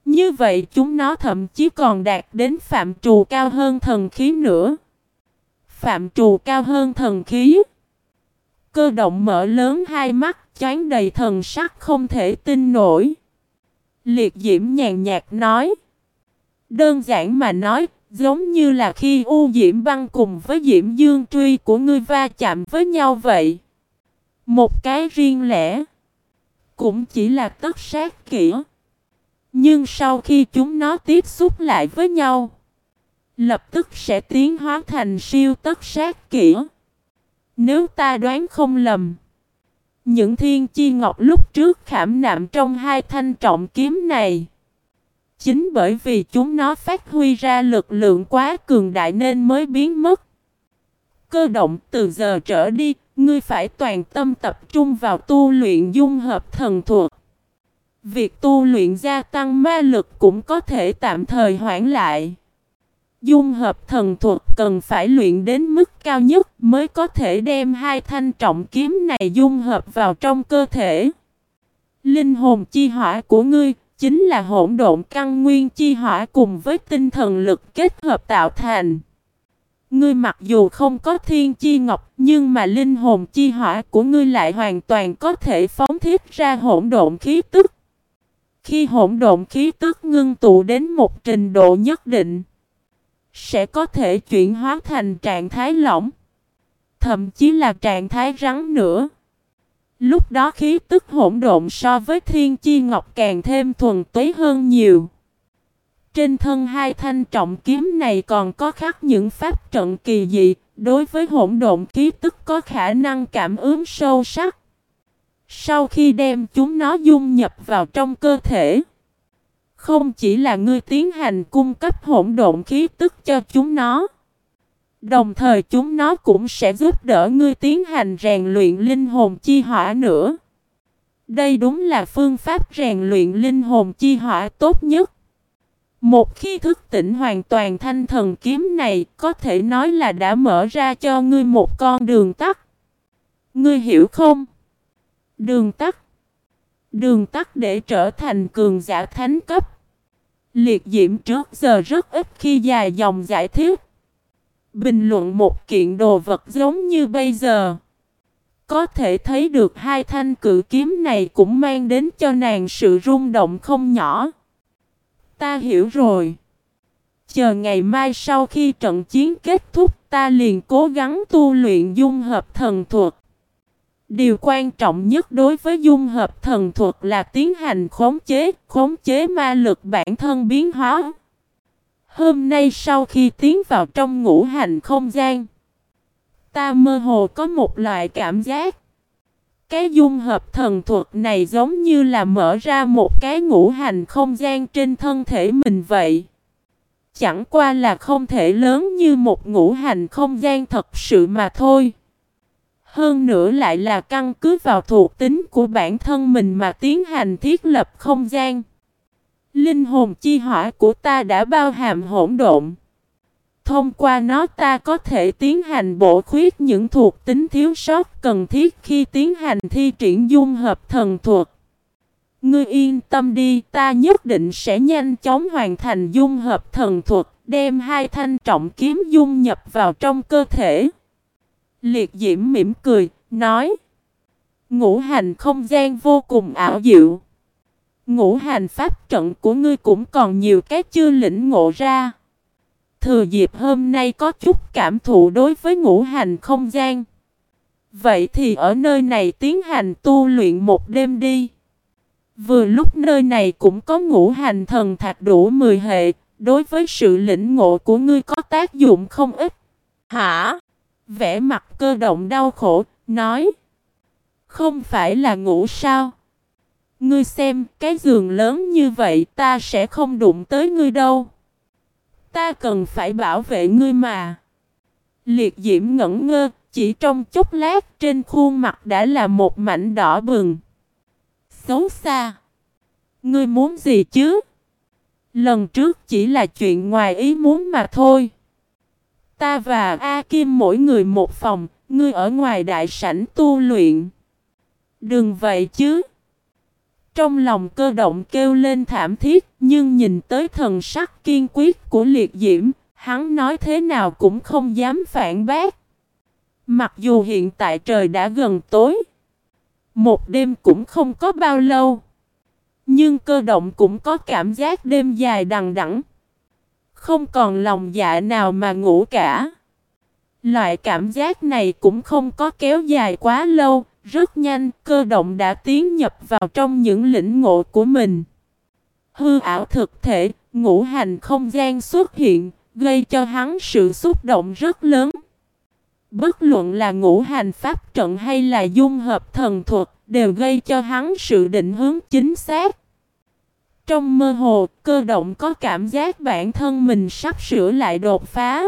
Như vậy chúng nó thậm chí còn đạt đến phạm trù cao hơn thần khí nữa. Phạm trù cao hơn thần khí. Cơ động mở lớn hai mắt, chán đầy thần sắc không thể tin nổi. Liệt diễm nhàn nhạt nói. Đơn giản mà nói, giống như là khi U Diễm băng cùng với Diễm Dương truy của ngươi va chạm với nhau vậy. Một cái riêng lẻ. Cũng chỉ là tất sát kỹ. Nhưng sau khi chúng nó tiếp xúc lại với nhau lập tức sẽ tiến hóa thành siêu tất sát kỹ. Nếu ta đoán không lầm, những thiên chi ngọc lúc trước khảm nạm trong hai thanh trọng kiếm này, chính bởi vì chúng nó phát huy ra lực lượng quá cường đại nên mới biến mất. Cơ động từ giờ trở đi, ngươi phải toàn tâm tập trung vào tu luyện dung hợp thần thuật. Việc tu luyện gia tăng ma lực cũng có thể tạm thời hoãn lại. Dung hợp thần thuật cần phải luyện đến mức cao nhất mới có thể đem hai thanh trọng kiếm này dung hợp vào trong cơ thể. Linh hồn chi hỏa của ngươi chính là hỗn độn căn nguyên chi hỏa cùng với tinh thần lực kết hợp tạo thành. Ngươi mặc dù không có thiên chi ngọc, nhưng mà linh hồn chi hỏa của ngươi lại hoàn toàn có thể phóng thiết ra hỗn độn khí tức. Khi hỗn độn khí tức ngưng tụ đến một trình độ nhất định sẽ có thể chuyển hóa thành trạng thái lỏng, thậm chí là trạng thái rắn nữa. Lúc đó khí tức hỗn độn so với thiên chi ngọc càng thêm thuần túy hơn nhiều. Trên thân hai thanh trọng kiếm này còn có khắc những pháp trận kỳ dị, đối với hỗn độn khí tức có khả năng cảm ứng sâu sắc. Sau khi đem chúng nó dung nhập vào trong cơ thể, không chỉ là ngươi tiến hành cung cấp hỗn độn khí tức cho chúng nó. Đồng thời chúng nó cũng sẽ giúp đỡ ngươi tiến hành rèn luyện linh hồn chi hỏa nữa. Đây đúng là phương pháp rèn luyện linh hồn chi hỏa tốt nhất. Một khi thức tỉnh hoàn toàn thanh thần kiếm này có thể nói là đã mở ra cho ngươi một con đường tắt. Ngươi hiểu không? Đường tắt Đường tắt để trở thành cường giả thánh cấp. Liệt diễm trước giờ rất ít khi dài dòng giải thích. Bình luận một kiện đồ vật giống như bây giờ. Có thể thấy được hai thanh cự kiếm này cũng mang đến cho nàng sự rung động không nhỏ. Ta hiểu rồi. Chờ ngày mai sau khi trận chiến kết thúc, ta liền cố gắng tu luyện dung hợp thần thuật. Điều quan trọng nhất đối với dung hợp thần thuật là tiến hành khống chế, khống chế ma lực bản thân biến hóa. Hôm nay sau khi tiến vào trong ngũ hành không gian, ta mơ hồ có một loại cảm giác. Cái dung hợp thần thuật này giống như là mở ra một cái ngũ hành không gian trên thân thể mình vậy. Chẳng qua là không thể lớn như một ngũ hành không gian thật sự mà thôi. Hơn nữa lại là căn cứ vào thuộc tính của bản thân mình mà tiến hành thiết lập không gian. Linh hồn chi hỏa của ta đã bao hàm hỗn độn. Thông qua nó ta có thể tiến hành bổ khuyết những thuộc tính thiếu sót cần thiết khi tiến hành thi triển dung hợp thần thuật. Ngươi yên tâm đi, ta nhất định sẽ nhanh chóng hoàn thành dung hợp thần thuật, đem hai thanh trọng kiếm dung nhập vào trong cơ thể. Liệt diễm mỉm cười, nói Ngũ hành không gian vô cùng ảo diệu. Ngũ hành pháp trận của ngươi cũng còn nhiều cái chưa lĩnh ngộ ra. Thừa dịp hôm nay có chút cảm thụ đối với ngũ hành không gian. Vậy thì ở nơi này tiến hành tu luyện một đêm đi. Vừa lúc nơi này cũng có ngũ hành thần thạch đủ 10 hệ, đối với sự lĩnh ngộ của ngươi có tác dụng không ít. Hả? Vẻ mặt cơ động đau khổ, nói. Không phải là ngủ sao? Ngươi xem, cái giường lớn như vậy ta sẽ không đụng tới ngươi đâu. Ta cần phải bảo vệ ngươi mà. Liệt diễm ngẩn ngơ, chỉ trong chốc lát trên khuôn mặt đã là một mảnh đỏ bừng. Xấu xa. Ngươi muốn gì chứ? Lần trước chỉ là chuyện ngoài ý muốn mà thôi. Ta và A Kim mỗi người một phòng, ngươi ở ngoài đại sảnh tu luyện. Đừng vậy chứ. Trong lòng cơ động kêu lên thảm thiết, nhưng nhìn tới thần sắc kiên quyết của liệt diễm, hắn nói thế nào cũng không dám phản bác. Mặc dù hiện tại trời đã gần tối, một đêm cũng không có bao lâu, nhưng cơ động cũng có cảm giác đêm dài đằng đẵng, không còn lòng dạ nào mà ngủ cả. Loại cảm giác này cũng không có kéo dài quá lâu, rất nhanh, cơ động đã tiến nhập vào trong những lĩnh ngộ của mình. Hư ảo thực thể, ngũ hành không gian xuất hiện, gây cho hắn sự xúc động rất lớn. Bất luận là ngũ hành pháp trận hay là dung hợp thần thuật, đều gây cho hắn sự định hướng chính xác. Trong mơ hồ, cơ động có cảm giác bản thân mình sắp sửa lại đột phá.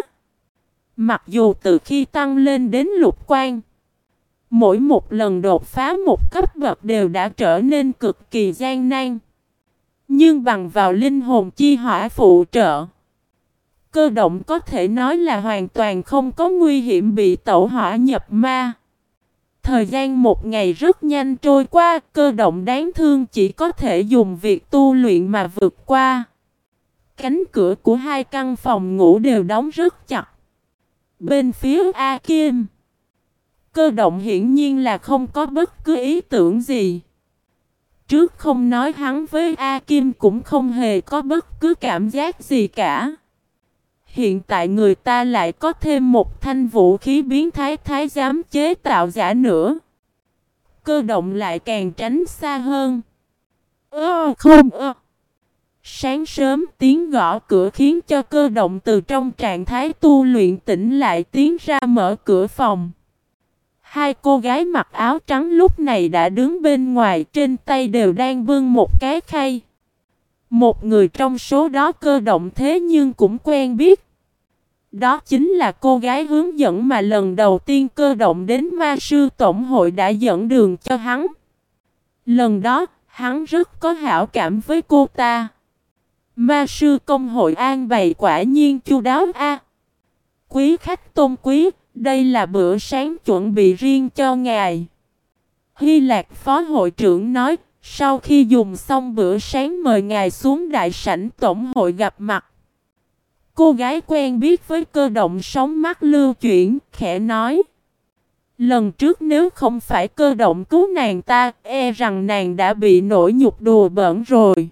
Mặc dù từ khi tăng lên đến lục quan, Mỗi một lần đột phá một cấp bậc đều đã trở nên cực kỳ gian nan. Nhưng bằng vào linh hồn chi hỏa phụ trợ, cơ động có thể nói là hoàn toàn không có nguy hiểm bị tẩu hỏa nhập ma. Thời gian một ngày rất nhanh trôi qua, cơ động đáng thương chỉ có thể dùng việc tu luyện mà vượt qua. Cánh cửa của hai căn phòng ngủ đều đóng rất chặt. Bên phía A Kim Cơ động hiển nhiên là không có bất cứ ý tưởng gì. Trước không nói hắn với A Kim cũng không hề có bất cứ cảm giác gì cả. Hiện tại người ta lại có thêm một thanh vũ khí biến thái thái giám chế tạo giả nữa. Cơ động lại càng tránh xa hơn. Ơ, không, ơ. Sáng sớm tiếng gõ cửa khiến cho cơ động từ trong trạng thái tu luyện tỉnh lại tiến ra mở cửa phòng. Hai cô gái mặc áo trắng lúc này đã đứng bên ngoài trên tay đều đang vương một cái khay. Một người trong số đó cơ động thế nhưng cũng quen biết. Đó chính là cô gái hướng dẫn mà lần đầu tiên cơ động đến ma sư tổng hội đã dẫn đường cho hắn. Lần đó, hắn rất có hảo cảm với cô ta. Ma sư công hội an bày quả nhiên chu đáo a. Quý khách tôn quý, đây là bữa sáng chuẩn bị riêng cho ngài. Hy Lạc Phó Hội trưởng nói, sau khi dùng xong bữa sáng mời ngài xuống đại sảnh tổng hội gặp mặt. Cô gái quen biết với cơ động sóng mắt lưu chuyển, khẽ nói. Lần trước nếu không phải cơ động cứu nàng ta, e rằng nàng đã bị nổi nhục đùa bẩn rồi.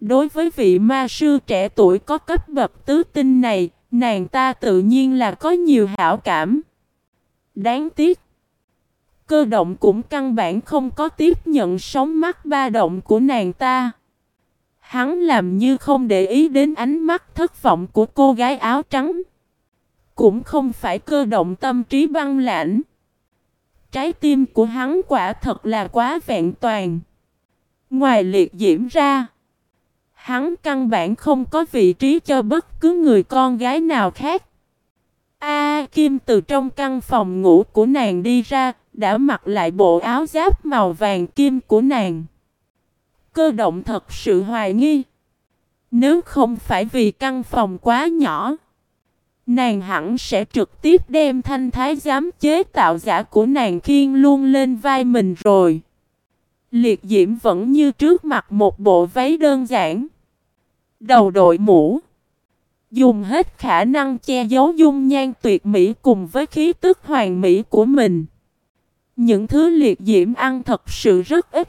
Đối với vị ma sư trẻ tuổi có cấp bậc tứ tinh này, nàng ta tự nhiên là có nhiều hảo cảm. Đáng tiếc. Cơ động cũng căn bản không có tiếp nhận sóng mắt ba động của nàng ta. Hắn làm như không để ý đến ánh mắt thất vọng của cô gái áo trắng. Cũng không phải cơ động tâm trí băng lãnh. Trái tim của hắn quả thật là quá vẹn toàn. Ngoài liệt diễm ra, hắn căn bản không có vị trí cho bất cứ người con gái nào khác. A Kim từ trong căn phòng ngủ của nàng đi ra, đã mặc lại bộ áo giáp màu vàng kim của nàng. Cơ động thật sự hoài nghi. Nếu không phải vì căn phòng quá nhỏ, nàng hẳn sẽ trực tiếp đem thanh thái giám chế tạo giả của nàng khiên luôn lên vai mình rồi. Liệt diễm vẫn như trước mặt một bộ váy đơn giản. Đầu đội mũ. Dùng hết khả năng che giấu dung nhan tuyệt mỹ cùng với khí tức hoàng mỹ của mình. Những thứ liệt diễm ăn thật sự rất ít.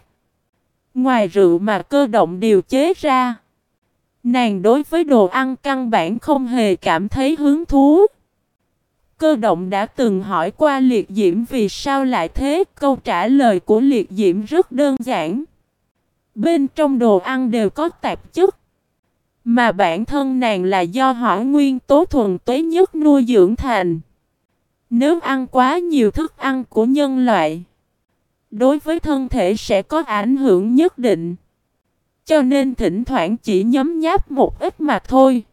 Ngoài rượu mà cơ động điều chế ra. Nàng đối với đồ ăn căn bản không hề cảm thấy hứng thú. Cơ động đã từng hỏi qua liệt diễm vì sao lại thế. Câu trả lời của liệt diễm rất đơn giản. Bên trong đồ ăn đều có tạp chất. Mà bản thân nàng là do hỏa nguyên tố thuần tuế nhất nuôi dưỡng thành. Nếu ăn quá nhiều thức ăn của nhân loại, đối với thân thể sẽ có ảnh hưởng nhất định. Cho nên thỉnh thoảng chỉ nhấm nháp một ít mà thôi.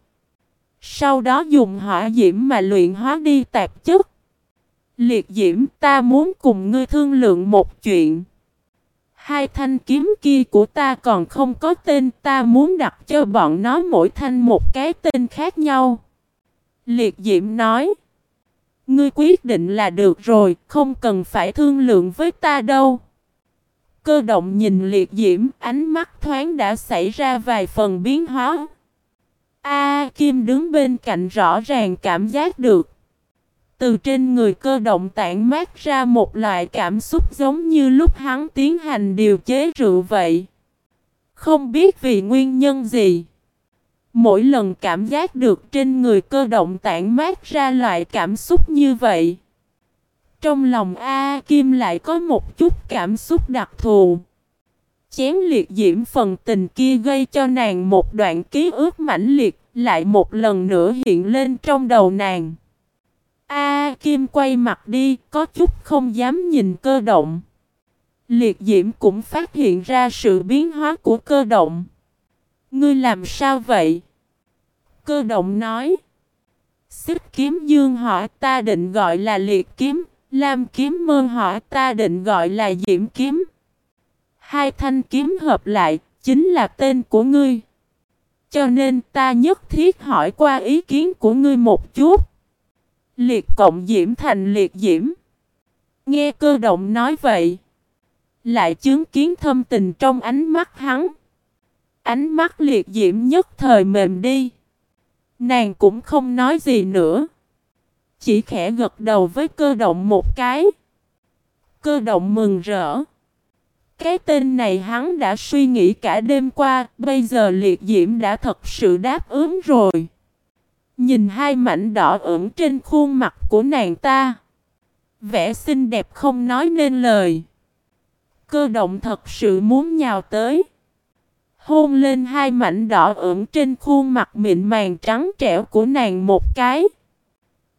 Sau đó dùng hỏa diễm mà luyện hóa đi tạp chất. Liệt diễm ta muốn cùng ngươi thương lượng một chuyện. Hai thanh kiếm kia của ta còn không có tên ta muốn đặt cho bọn nó mỗi thanh một cái tên khác nhau. Liệt diễm nói. Ngươi quyết định là được rồi, không cần phải thương lượng với ta đâu. Cơ động nhìn liệt diễm, ánh mắt thoáng đã xảy ra vài phần biến hóa. A Kim đứng bên cạnh rõ ràng cảm giác được. Từ trên người cơ động tản mát ra một loại cảm xúc giống như lúc hắn tiến hành điều chế rượu vậy. Không biết vì nguyên nhân gì. Mỗi lần cảm giác được trên người cơ động tản mát ra loại cảm xúc như vậy. Trong lòng A Kim lại có một chút cảm xúc đặc thù. Chén liệt diễm phần tình kia gây cho nàng một đoạn ký ức mãnh liệt, lại một lần nữa hiện lên trong đầu nàng. A Kim quay mặt đi, có chút không dám nhìn cơ động. Liệt diễm cũng phát hiện ra sự biến hóa của cơ động. Ngươi làm sao vậy? Cơ động nói. Xích kiếm dương hỏi ta định gọi là liệt kiếm, lam kiếm mơ hỏi ta định gọi là diễm kiếm. Hai thanh kiếm hợp lại, chính là tên của ngươi. Cho nên ta nhất thiết hỏi qua ý kiến của ngươi một chút. Liệt cộng diễm thành liệt diễm. Nghe cơ động nói vậy. Lại chứng kiến thâm tình trong ánh mắt hắn. Ánh mắt liệt diễm nhất thời mềm đi. Nàng cũng không nói gì nữa. Chỉ khẽ gật đầu với cơ động một cái. Cơ động mừng rỡ. Cái tên này hắn đã suy nghĩ cả đêm qua, bây giờ liệt diễm đã thật sự đáp ứng rồi. Nhìn hai mảnh đỏ ửng trên khuôn mặt của nàng ta. Vẻ xinh đẹp không nói nên lời. Cơ động thật sự muốn nhào tới. Hôn lên hai mảnh đỏ ửng trên khuôn mặt mịn màng trắng trẻo của nàng một cái.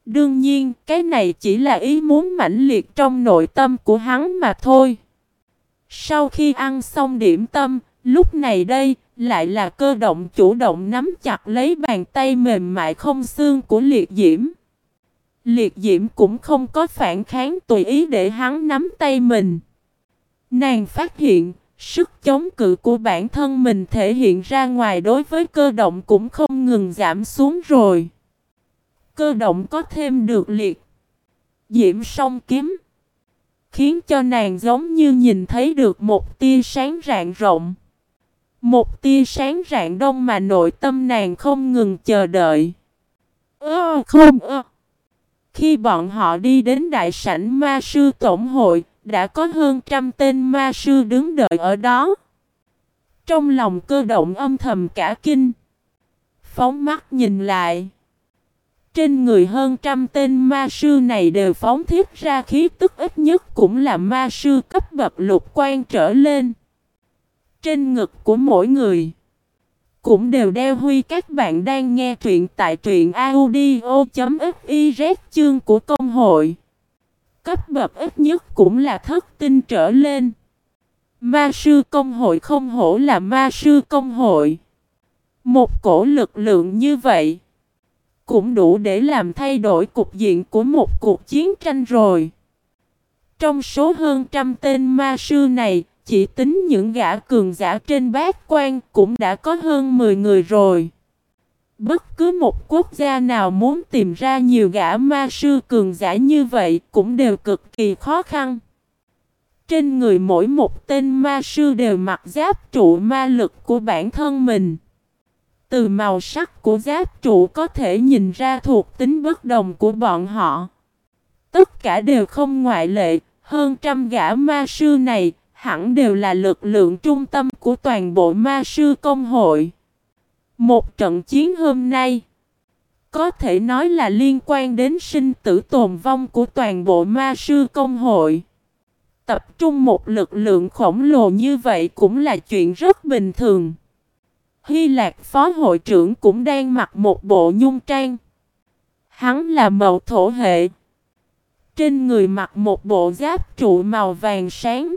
Đương nhiên, cái này chỉ là ý muốn mãnh liệt trong nội tâm của hắn mà thôi. Sau khi ăn xong điểm tâm, lúc này đây, lại là cơ động chủ động nắm chặt lấy bàn tay mềm mại không xương của liệt diễm. Liệt diễm cũng không có phản kháng tùy ý để hắn nắm tay mình. Nàng phát hiện, sức chống cự của bản thân mình thể hiện ra ngoài đối với cơ động cũng không ngừng giảm xuống rồi. Cơ động có thêm được liệt. Diễm song kiếm. Khiến cho nàng giống như nhìn thấy được một tia sáng rạng rộng. Một tia sáng rạng đông mà nội tâm nàng không ngừng chờ đợi. Ơ không ơ. Khi bọn họ đi đến đại sảnh ma sư tổng hội, đã có hơn trăm tên ma sư đứng đợi ở đó. Trong lòng cơ động âm thầm cả kinh. Phóng mắt nhìn lại. Trên người hơn trăm tên ma sư này đều phóng thiết ra khí tức ít nhất cũng là ma sư cấp bậc lục quan trở lên. Trên ngực của mỗi người cũng đều đeo huy các bạn đang nghe truyện tại truyện audio.fiz chương của công hội. Cấp bậc ít nhất cũng là thất tinh trở lên. Ma sư công hội không hổ là ma sư công hội. Một cổ lực lượng như vậy cũng đủ để làm thay đổi cục diện của một cuộc chiến tranh rồi. Trong số hơn trăm tên ma sư này, chỉ tính những gã cường giả trên bát quan cũng đã có hơn 10 người rồi. Bất cứ một quốc gia nào muốn tìm ra nhiều gã ma sư cường giả như vậy cũng đều cực kỳ khó khăn. Trên người mỗi một tên ma sư đều mặc giáp trụ ma lực của bản thân mình. Từ màu sắc của giáp trụ có thể nhìn ra thuộc tính bất đồng của bọn họ. Tất cả đều không ngoại lệ, hơn trăm gã ma sư này hẳn đều là lực lượng trung tâm của toàn bộ ma sư công hội. Một trận chiến hôm nay, có thể nói là liên quan đến sinh tử tồn vong của toàn bộ ma sư công hội. Tập trung một lực lượng khổng lồ như vậy cũng là chuyện rất bình thường. Hy Lạc phó hội trưởng cũng đang mặc một bộ nhung trang. Hắn là mậu thổ hệ. Trên người mặc một bộ giáp trụ màu vàng sáng.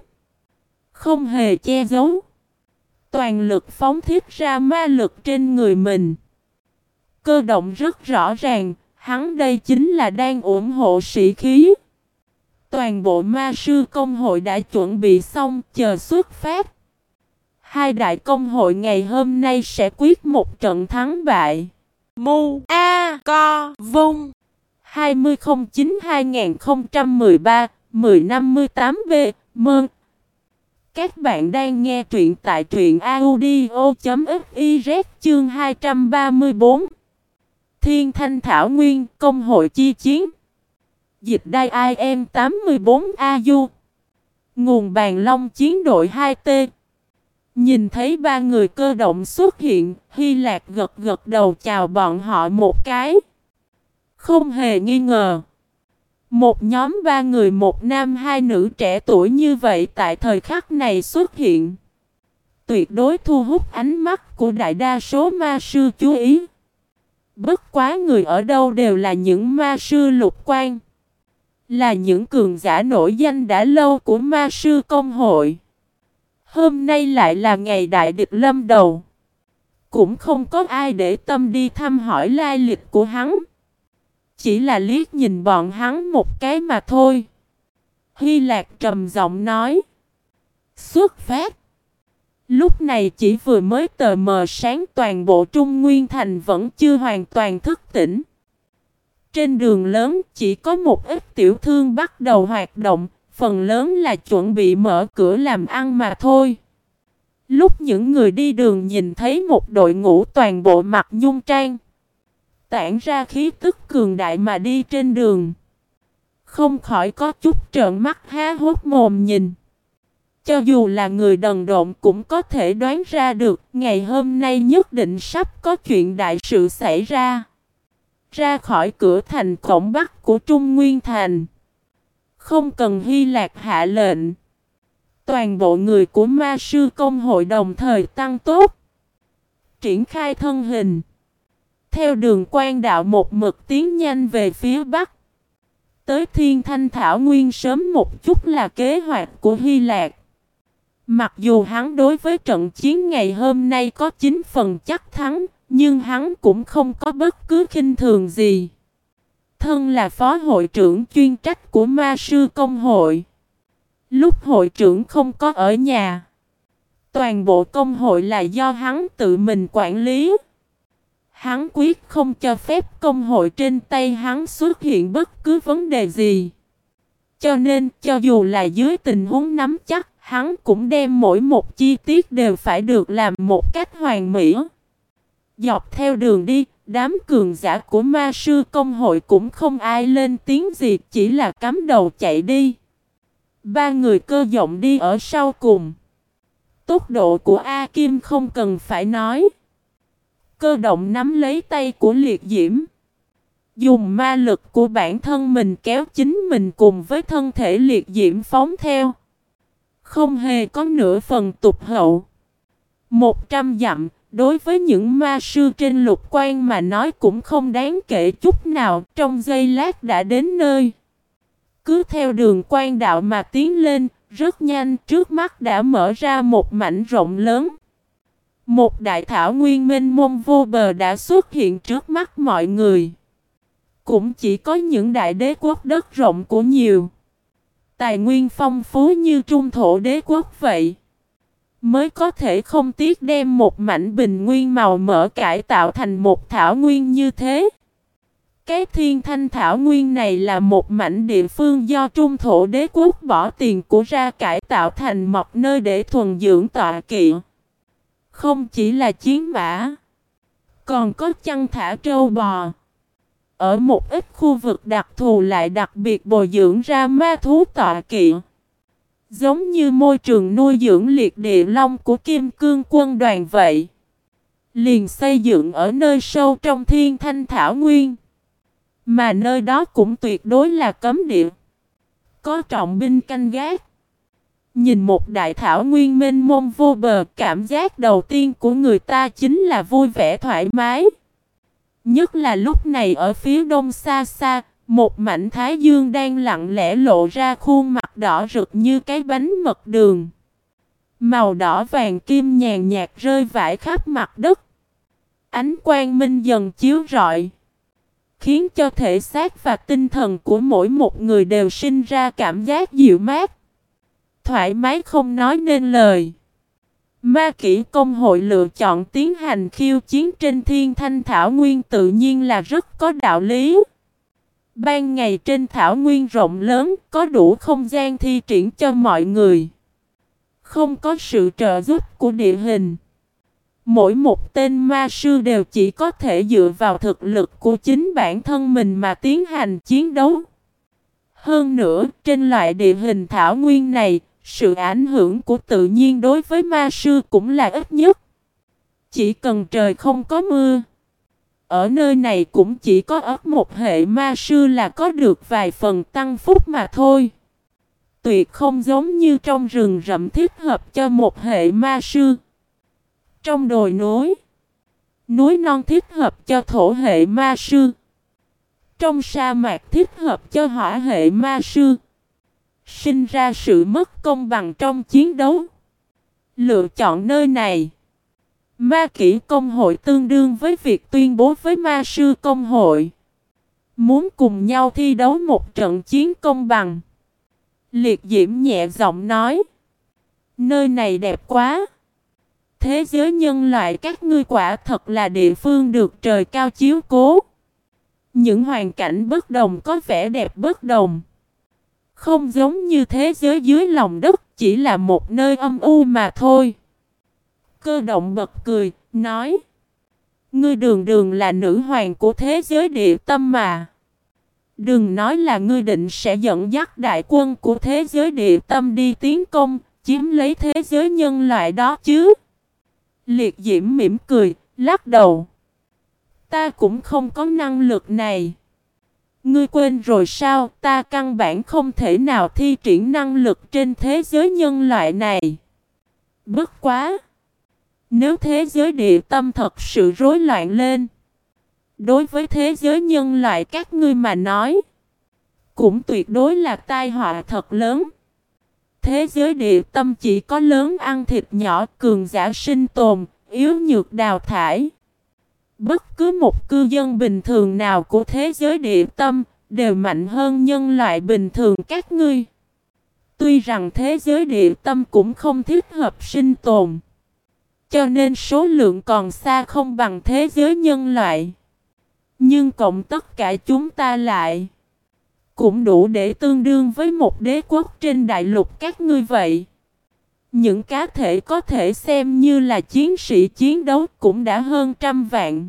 Không hề che giấu. Toàn lực phóng thiết ra ma lực trên người mình. Cơ động rất rõ ràng, hắn đây chính là đang ủng hộ sĩ khí. Toàn bộ ma sư công hội đã chuẩn bị xong chờ xuất phát. Hai đại công hội ngày hôm nay sẽ quyết một trận thắng bại. Mu A Co Vung 2009-2013-1058 B Mơn các bạn đang nghe truyện tại truyện audio.fiz chương 234 Thiên Thanh Thảo Nguyên Công hội chi chiến Dịch đai IM 84 AU Nguồn bàn long chiến đội 2T Nhìn thấy ba người cơ động xuất hiện, Hy Lạc gật gật đầu chào bọn họ một cái. Không hề nghi ngờ. Một nhóm ba người, một nam, hai nữ trẻ tuổi như vậy tại thời khắc này xuất hiện. Tuyệt đối thu hút ánh mắt của đại đa số ma sư chú ý. Bất quá người ở đâu đều là những ma sư lục quan. Là những cường giả nổi danh đã lâu của ma sư công hội. Hôm nay lại là ngày đại địch lâm đầu. Cũng không có ai để tâm đi thăm hỏi lai lịch của hắn. Chỉ là liếc nhìn bọn hắn một cái mà thôi. Hy Lạc trầm giọng nói. Xuất phát. Lúc này chỉ vừa mới tờ mờ sáng toàn bộ Trung Nguyên Thành vẫn chưa hoàn toàn thức tỉnh. Trên đường lớn chỉ có một ít tiểu thương bắt đầu hoạt động, phần lớn là chuẩn bị mở cửa làm ăn mà thôi. Lúc những người đi đường nhìn thấy một đội ngũ toàn bộ mặt nhung trang, tản ra khí tức cường đại mà đi trên đường, không khỏi có chút trợn mắt há hốt mồm nhìn. Cho dù là người đần độn cũng có thể đoán ra được ngày hôm nay nhất định sắp có chuyện đại sự xảy ra. Ra khỏi cửa thành cổng bắc của Trung Nguyên Thành. Không cần Hy Lạc hạ lệnh. Toàn bộ người của ma sư công hội đồng thời tăng tốt. Triển khai thân hình. Theo đường quan đạo một mực tiến nhanh về phía bắc. Tới thiên thanh thảo nguyên sớm một chút là kế hoạch của Hy Lạc. Mặc dù hắn đối với trận chiến ngày hôm nay có 9 phần chắc thắng, nhưng hắn cũng không có bất cứ khinh thường gì thân là phó hội trưởng chuyên trách của ma sư công hội. Lúc hội trưởng không có ở nhà, toàn bộ công hội là do hắn tự mình quản lý. Hắn quyết không cho phép công hội trên tay hắn xuất hiện bất cứ vấn đề gì. Cho nên, cho dù là dưới tình huống nắm chắc, hắn cũng đem mỗi một chi tiết đều phải được làm một cách hoàn mỹ. Dọc theo đường đi, đám cường giả của ma sư công hội cũng không ai lên tiếng gì, chỉ là cắm đầu chạy đi. Ba người cơ giọng đi ở sau cùng. Tốc độ của A Kim không cần phải nói. Cơ động nắm lấy tay của liệt diễm. Dùng ma lực của bản thân mình kéo chính mình cùng với thân thể liệt diễm phóng theo. Không hề có nửa phần tục hậu. Một trăm dặm, đối với những ma sư trên lục quan mà nói cũng không đáng kể chút nào, trong giây lát đã đến nơi. Cứ theo đường quan đạo mà tiến lên, rất nhanh trước mắt đã mở ra một mảnh rộng lớn. Một đại thảo nguyên minh mông vô bờ đã xuất hiện trước mắt mọi người. Cũng chỉ có những đại đế quốc đất rộng của nhiều. Tài nguyên phong phú như trung thổ đế quốc vậy. Mới có thể không tiếc đem một mảnh bình nguyên màu mỡ cải tạo thành một thảo nguyên như thế. Cái thiên thanh thảo nguyên này là một mảnh địa phương do trung thổ đế quốc bỏ tiền của ra cải tạo thành một nơi để thuần dưỡng tọa kiện. Không chỉ là chiến mã, còn có chăn thả trâu bò. Ở một ít khu vực đặc thù lại đặc biệt bồi dưỡng ra ma thú tọa kỵ. Giống như môi trường nuôi dưỡng liệt địa long của Kim Cương quân đoàn vậy. Liền xây dựng ở nơi sâu trong thiên thanh thảo nguyên. Mà nơi đó cũng tuyệt đối là cấm địa. Có trọng binh canh gác. Nhìn một đại thảo nguyên mênh mông vô bờ, cảm giác đầu tiên của người ta chính là vui vẻ thoải mái. Nhất là lúc này ở phía đông xa xa, một mảnh thái dương đang lặng lẽ lộ ra khuôn mặt đỏ rực như cái bánh mật đường. Màu đỏ vàng kim nhàn nhạt rơi vãi khắp mặt đất. Ánh quang minh dần chiếu rọi khiến cho thể xác và tinh thần của mỗi một người đều sinh ra cảm giác dịu mát. Thoải mái không nói nên lời. Ma kỷ công hội lựa chọn tiến hành khiêu chiến trên thiên thanh thảo nguyên tự nhiên là rất có đạo lý. Ban ngày trên thảo nguyên rộng lớn có đủ không gian thi triển cho mọi người. Không có sự trợ giúp của địa hình. Mỗi một tên ma sư đều chỉ có thể dựa vào thực lực của chính bản thân mình mà tiến hành chiến đấu. Hơn nữa, trên loại địa hình thảo nguyên này, sự ảnh hưởng của tự nhiên đối với ma sư cũng là ít nhất. Chỉ cần trời không có mưa. Ở nơi này cũng chỉ có ớt một hệ ma sư là có được vài phần tăng phúc mà thôi. Tuyệt không giống như trong rừng rậm thích hợp cho một hệ ma sư. Trong đồi núi, núi non thích hợp cho thổ hệ ma sư. Trong sa mạc thích hợp cho hỏa hệ ma sư. Sinh ra sự mất công bằng trong chiến đấu. Lựa chọn nơi này. Ma kỷ công hội tương đương với việc tuyên bố với ma sư công hội. Muốn cùng nhau thi đấu một trận chiến công bằng. Liệt diễm nhẹ giọng nói. Nơi này đẹp quá. Thế giới nhân loại các ngươi quả thật là địa phương được trời cao chiếu cố. Những hoàn cảnh bất đồng có vẻ đẹp bất đồng. Không giống như thế giới dưới lòng đất, chỉ là một nơi âm u mà thôi. Cơ động bật cười, nói. Ngươi đường đường là nữ hoàng của thế giới địa tâm mà. Đừng nói là ngươi định sẽ dẫn dắt đại quân của thế giới địa tâm đi tiến công, chiếm lấy thế giới nhân loại đó chứ. Liệt diễm mỉm cười, lắc đầu. Ta cũng không có năng lực này. Ngươi quên rồi sao, ta căn bản không thể nào thi triển năng lực trên thế giới nhân loại này. Bất quá! Nếu thế giới địa tâm thật sự rối loạn lên, đối với thế giới nhân loại các ngươi mà nói, cũng tuyệt đối là tai họa thật lớn. Thế giới địa tâm chỉ có lớn ăn thịt nhỏ cường giả sinh tồn, yếu nhược đào thải. Bất cứ một cư dân bình thường nào của thế giới địa tâm đều mạnh hơn nhân loại bình thường các ngươi. Tuy rằng thế giới địa tâm cũng không thích hợp sinh tồn. Cho nên số lượng còn xa không bằng thế giới nhân loại. Nhưng cộng tất cả chúng ta lại cũng đủ để tương đương với một đế quốc trên đại lục các ngươi vậy. Những cá thể có thể xem như là chiến sĩ chiến đấu cũng đã hơn trăm vạn.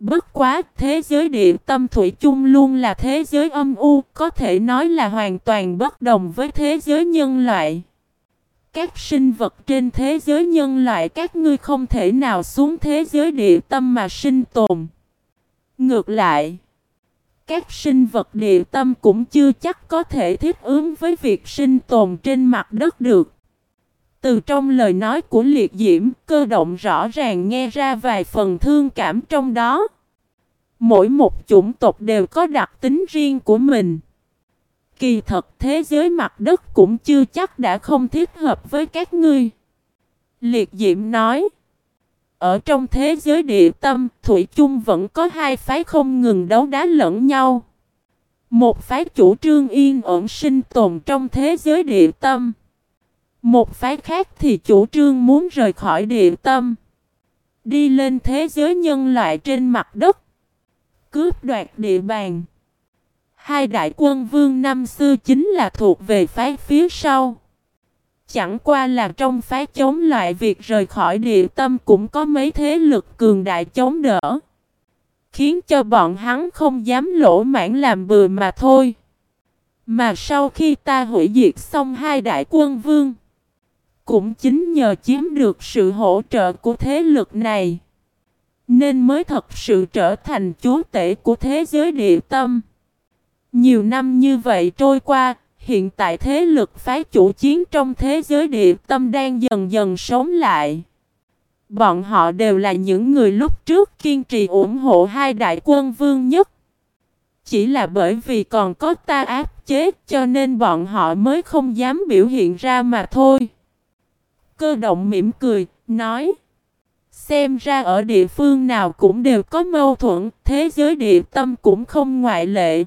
Bất quá, thế giới địa tâm thủy chung luôn là thế giới âm u, có thể nói là hoàn toàn bất đồng với thế giới nhân loại. Các sinh vật trên thế giới nhân loại các ngươi không thể nào xuống thế giới địa tâm mà sinh tồn. Ngược lại, các sinh vật địa tâm cũng chưa chắc có thể thích ứng với việc sinh tồn trên mặt đất được. Từ trong lời nói của liệt diễm, cơ động rõ ràng nghe ra vài phần thương cảm trong đó. Mỗi một chủng tộc đều có đặc tính riêng của mình. Kỳ thật thế giới mặt đất cũng chưa chắc đã không thiết hợp với các ngươi. Liệt diễm nói. Ở trong thế giới địa tâm, Thủy chung vẫn có hai phái không ngừng đấu đá lẫn nhau. Một phái chủ trương yên ổn sinh tồn trong thế giới địa tâm. Một phái khác thì chủ trương muốn rời khỏi địa tâm. Đi lên thế giới nhân loại trên mặt đất. Cướp đoạt địa bàn. Hai đại quân vương năm xưa chính là thuộc về phái phía sau. Chẳng qua là trong phái chống lại việc rời khỏi địa tâm cũng có mấy thế lực cường đại chống đỡ. Khiến cho bọn hắn không dám lỗ mãn làm bừa mà thôi. Mà sau khi ta hủy diệt xong hai đại quân vương, cũng chính nhờ chiếm được sự hỗ trợ của thế lực này, nên mới thật sự trở thành chúa tể của thế giới địa tâm. Nhiều năm như vậy trôi qua, hiện tại thế lực phái chủ chiến trong thế giới địa tâm đang dần dần sống lại. Bọn họ đều là những người lúc trước kiên trì ủng hộ hai đại quân vương nhất. Chỉ là bởi vì còn có ta áp chế cho nên bọn họ mới không dám biểu hiện ra mà thôi. Cơ động mỉm cười, nói. Xem ra ở địa phương nào cũng đều có mâu thuẫn, thế giới địa tâm cũng không ngoại lệ.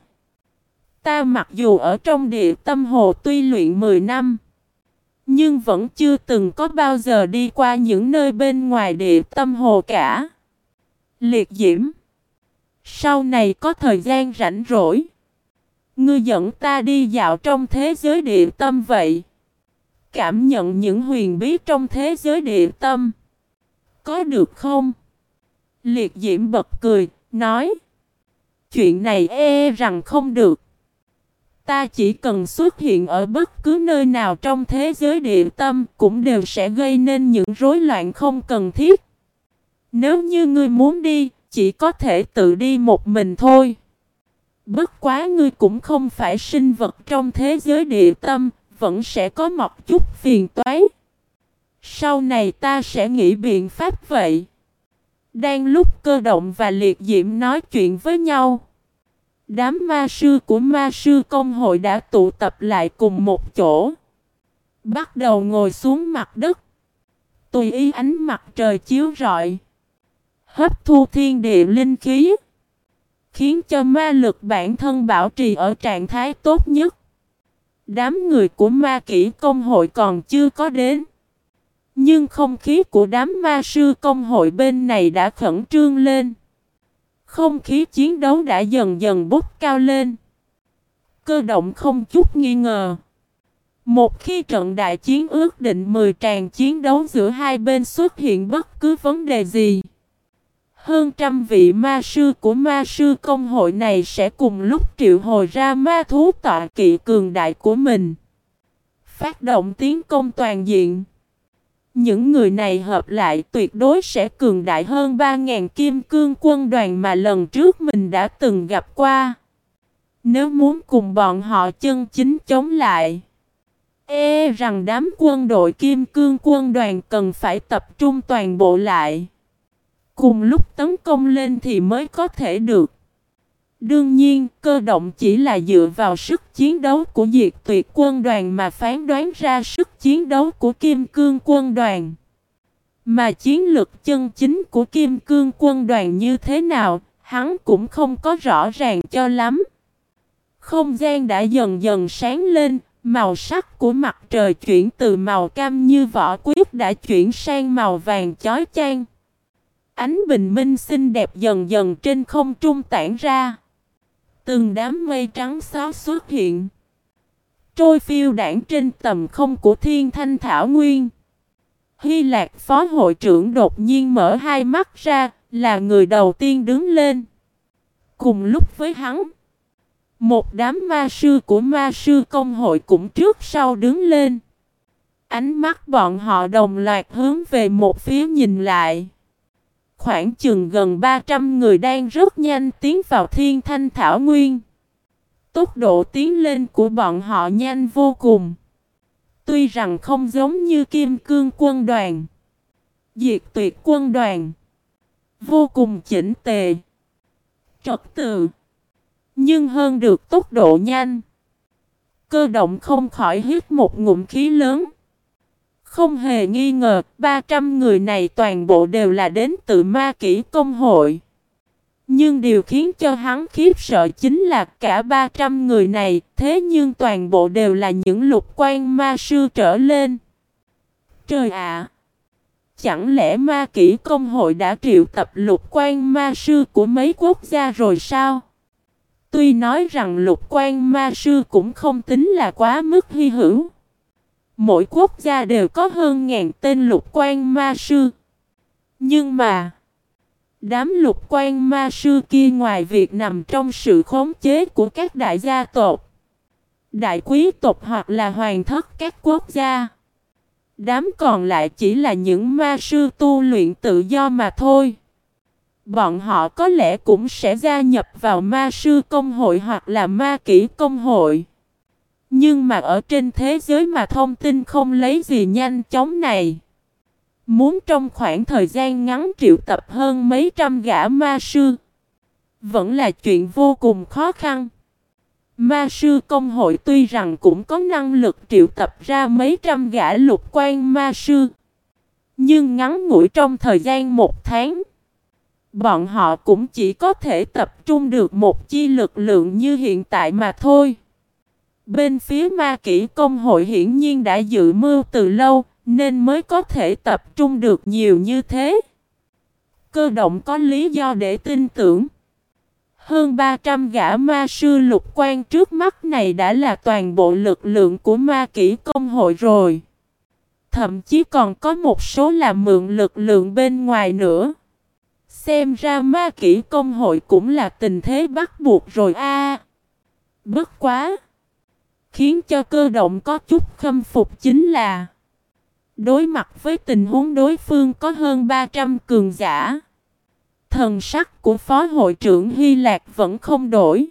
Ta mặc dù ở trong địa tâm hồ tuy luyện 10 năm, nhưng vẫn chưa từng có bao giờ đi qua những nơi bên ngoài địa tâm hồ cả. Liệt diễm Sau này có thời gian rảnh rỗi, ngươi dẫn ta đi dạo trong thế giới địa tâm vậy. Cảm nhận những huyền bí trong thế giới địa tâm. Có được không? Liệt diễm bật cười, nói. Chuyện này e rằng không được. Ta chỉ cần xuất hiện ở bất cứ nơi nào trong thế giới địa tâm cũng đều sẽ gây nên những rối loạn không cần thiết. Nếu như ngươi muốn đi, chỉ có thể tự đi một mình thôi. Bất quá ngươi cũng không phải sinh vật trong thế giới địa tâm, vẫn sẽ có một chút phiền toái. Sau này ta sẽ nghĩ biện pháp vậy. Đang lúc cơ động và liệt diễm nói chuyện với nhau. Đám ma sư của ma sư công hội đã tụ tập lại cùng một chỗ. Bắt đầu ngồi xuống mặt đất. Tùy ý ánh mặt trời chiếu rọi. Hấp thu thiên địa linh khí. Khiến cho ma lực bản thân bảo trì ở trạng thái tốt nhất. Đám người của ma kỹ công hội còn chưa có đến. Nhưng không khí của đám ma sư công hội bên này đã khẩn trương lên. Không khí chiến đấu đã dần dần bốc cao lên. Cơ động không chút nghi ngờ. Một khi trận đại chiến ước định 10 tràng chiến đấu giữa hai bên xuất hiện bất cứ vấn đề gì. Hơn trăm vị ma sư của ma sư công hội này sẽ cùng lúc triệu hồi ra ma thú tọa kỵ cường đại của mình. Phát động tiến công toàn diện. Những người này hợp lại tuyệt đối sẽ cường đại hơn 3.000 kim cương quân đoàn mà lần trước mình đã từng gặp qua. Nếu muốn cùng bọn họ chân chính chống lại. E rằng đám quân đội kim cương quân đoàn cần phải tập trung toàn bộ lại. Cùng lúc tấn công lên thì mới có thể được. Đương nhiên, cơ động chỉ là dựa vào sức chiến đấu của diệt tuyệt quân đoàn mà phán đoán ra sức chiến đấu của kim cương quân đoàn. Mà chiến lược chân chính của kim cương quân đoàn như thế nào, hắn cũng không có rõ ràng cho lắm. Không gian đã dần dần sáng lên, màu sắc của mặt trời chuyển từ màu cam như vỏ quyết đã chuyển sang màu vàng chói chang. Ánh bình minh xinh đẹp dần dần trên không trung tản ra. Từng đám mây trắng xóa xuất hiện. trôi phiêu đảng trên tầm không của thiên thanh thảo nguyên. Hy Lạc phó hội trưởng đột nhiên mở hai mắt ra, là người đầu tiên đứng lên. Cùng lúc với hắn, một đám ma sư của ma sư công hội cũng trước sau đứng lên. Ánh mắt bọn họ đồng loạt hướng về một phía nhìn lại. Khoảng chừng gần 300 người đang rất nhanh tiến vào thiên thanh thảo nguyên. Tốc độ tiến lên của bọn họ nhanh vô cùng. Tuy rằng không giống như kim cương quân đoàn. Diệt tuyệt quân đoàn. Vô cùng chỉnh tề. Trật tự. Nhưng hơn được tốc độ nhanh. Cơ động không khỏi hít một ngụm khí lớn. Không hề nghi ngờ, 300 người này toàn bộ đều là đến từ ma kỷ công hội. Nhưng điều khiến cho hắn khiếp sợ chính là cả 300 người này, thế nhưng toàn bộ đều là những lục quan ma sư trở lên. Trời ạ! chẳng lẽ ma kỷ công hội đã triệu tập lục quan ma sư của mấy quốc gia rồi sao? Tuy nói rằng lục quan ma sư cũng không tính là quá mức hy hữu. Mỗi quốc gia đều có hơn ngàn tên lục quan ma sư. Nhưng mà, đám lục quan ma sư kia ngoài việc nằm trong sự khống chế của các đại gia tộc, đại quý tộc hoặc là hoàng thất các quốc gia, đám còn lại chỉ là những ma sư tu luyện tự do mà thôi. Bọn họ có lẽ cũng sẽ gia nhập vào ma sư công hội hoặc là ma kỹ công hội. Nhưng mà ở trên thế giới mà thông tin không lấy gì nhanh chóng này. Muốn trong khoảng thời gian ngắn triệu tập hơn mấy trăm gã ma sư. Vẫn là chuyện vô cùng khó khăn. Ma sư công hội tuy rằng cũng có năng lực triệu tập ra mấy trăm gã lục quan ma sư. Nhưng ngắn ngủi trong thời gian một tháng. Bọn họ cũng chỉ có thể tập trung được một chi lực lượng như hiện tại mà thôi. Bên phía ma kỷ công hội hiển nhiên đã dự mưu từ lâu, nên mới có thể tập trung được nhiều như thế. Cơ động có lý do để tin tưởng. Hơn 300 gã ma sư lục quan trước mắt này đã là toàn bộ lực lượng của ma kỷ công hội rồi. Thậm chí còn có một số là mượn lực lượng bên ngoài nữa. Xem ra ma kỷ công hội cũng là tình thế bắt buộc rồi a. bất quá. Khiến cho cơ động có chút khâm phục chính là Đối mặt với tình huống đối phương có hơn 300 cường giả. Thần sắc của Phó Hội trưởng Hy Lạc vẫn không đổi.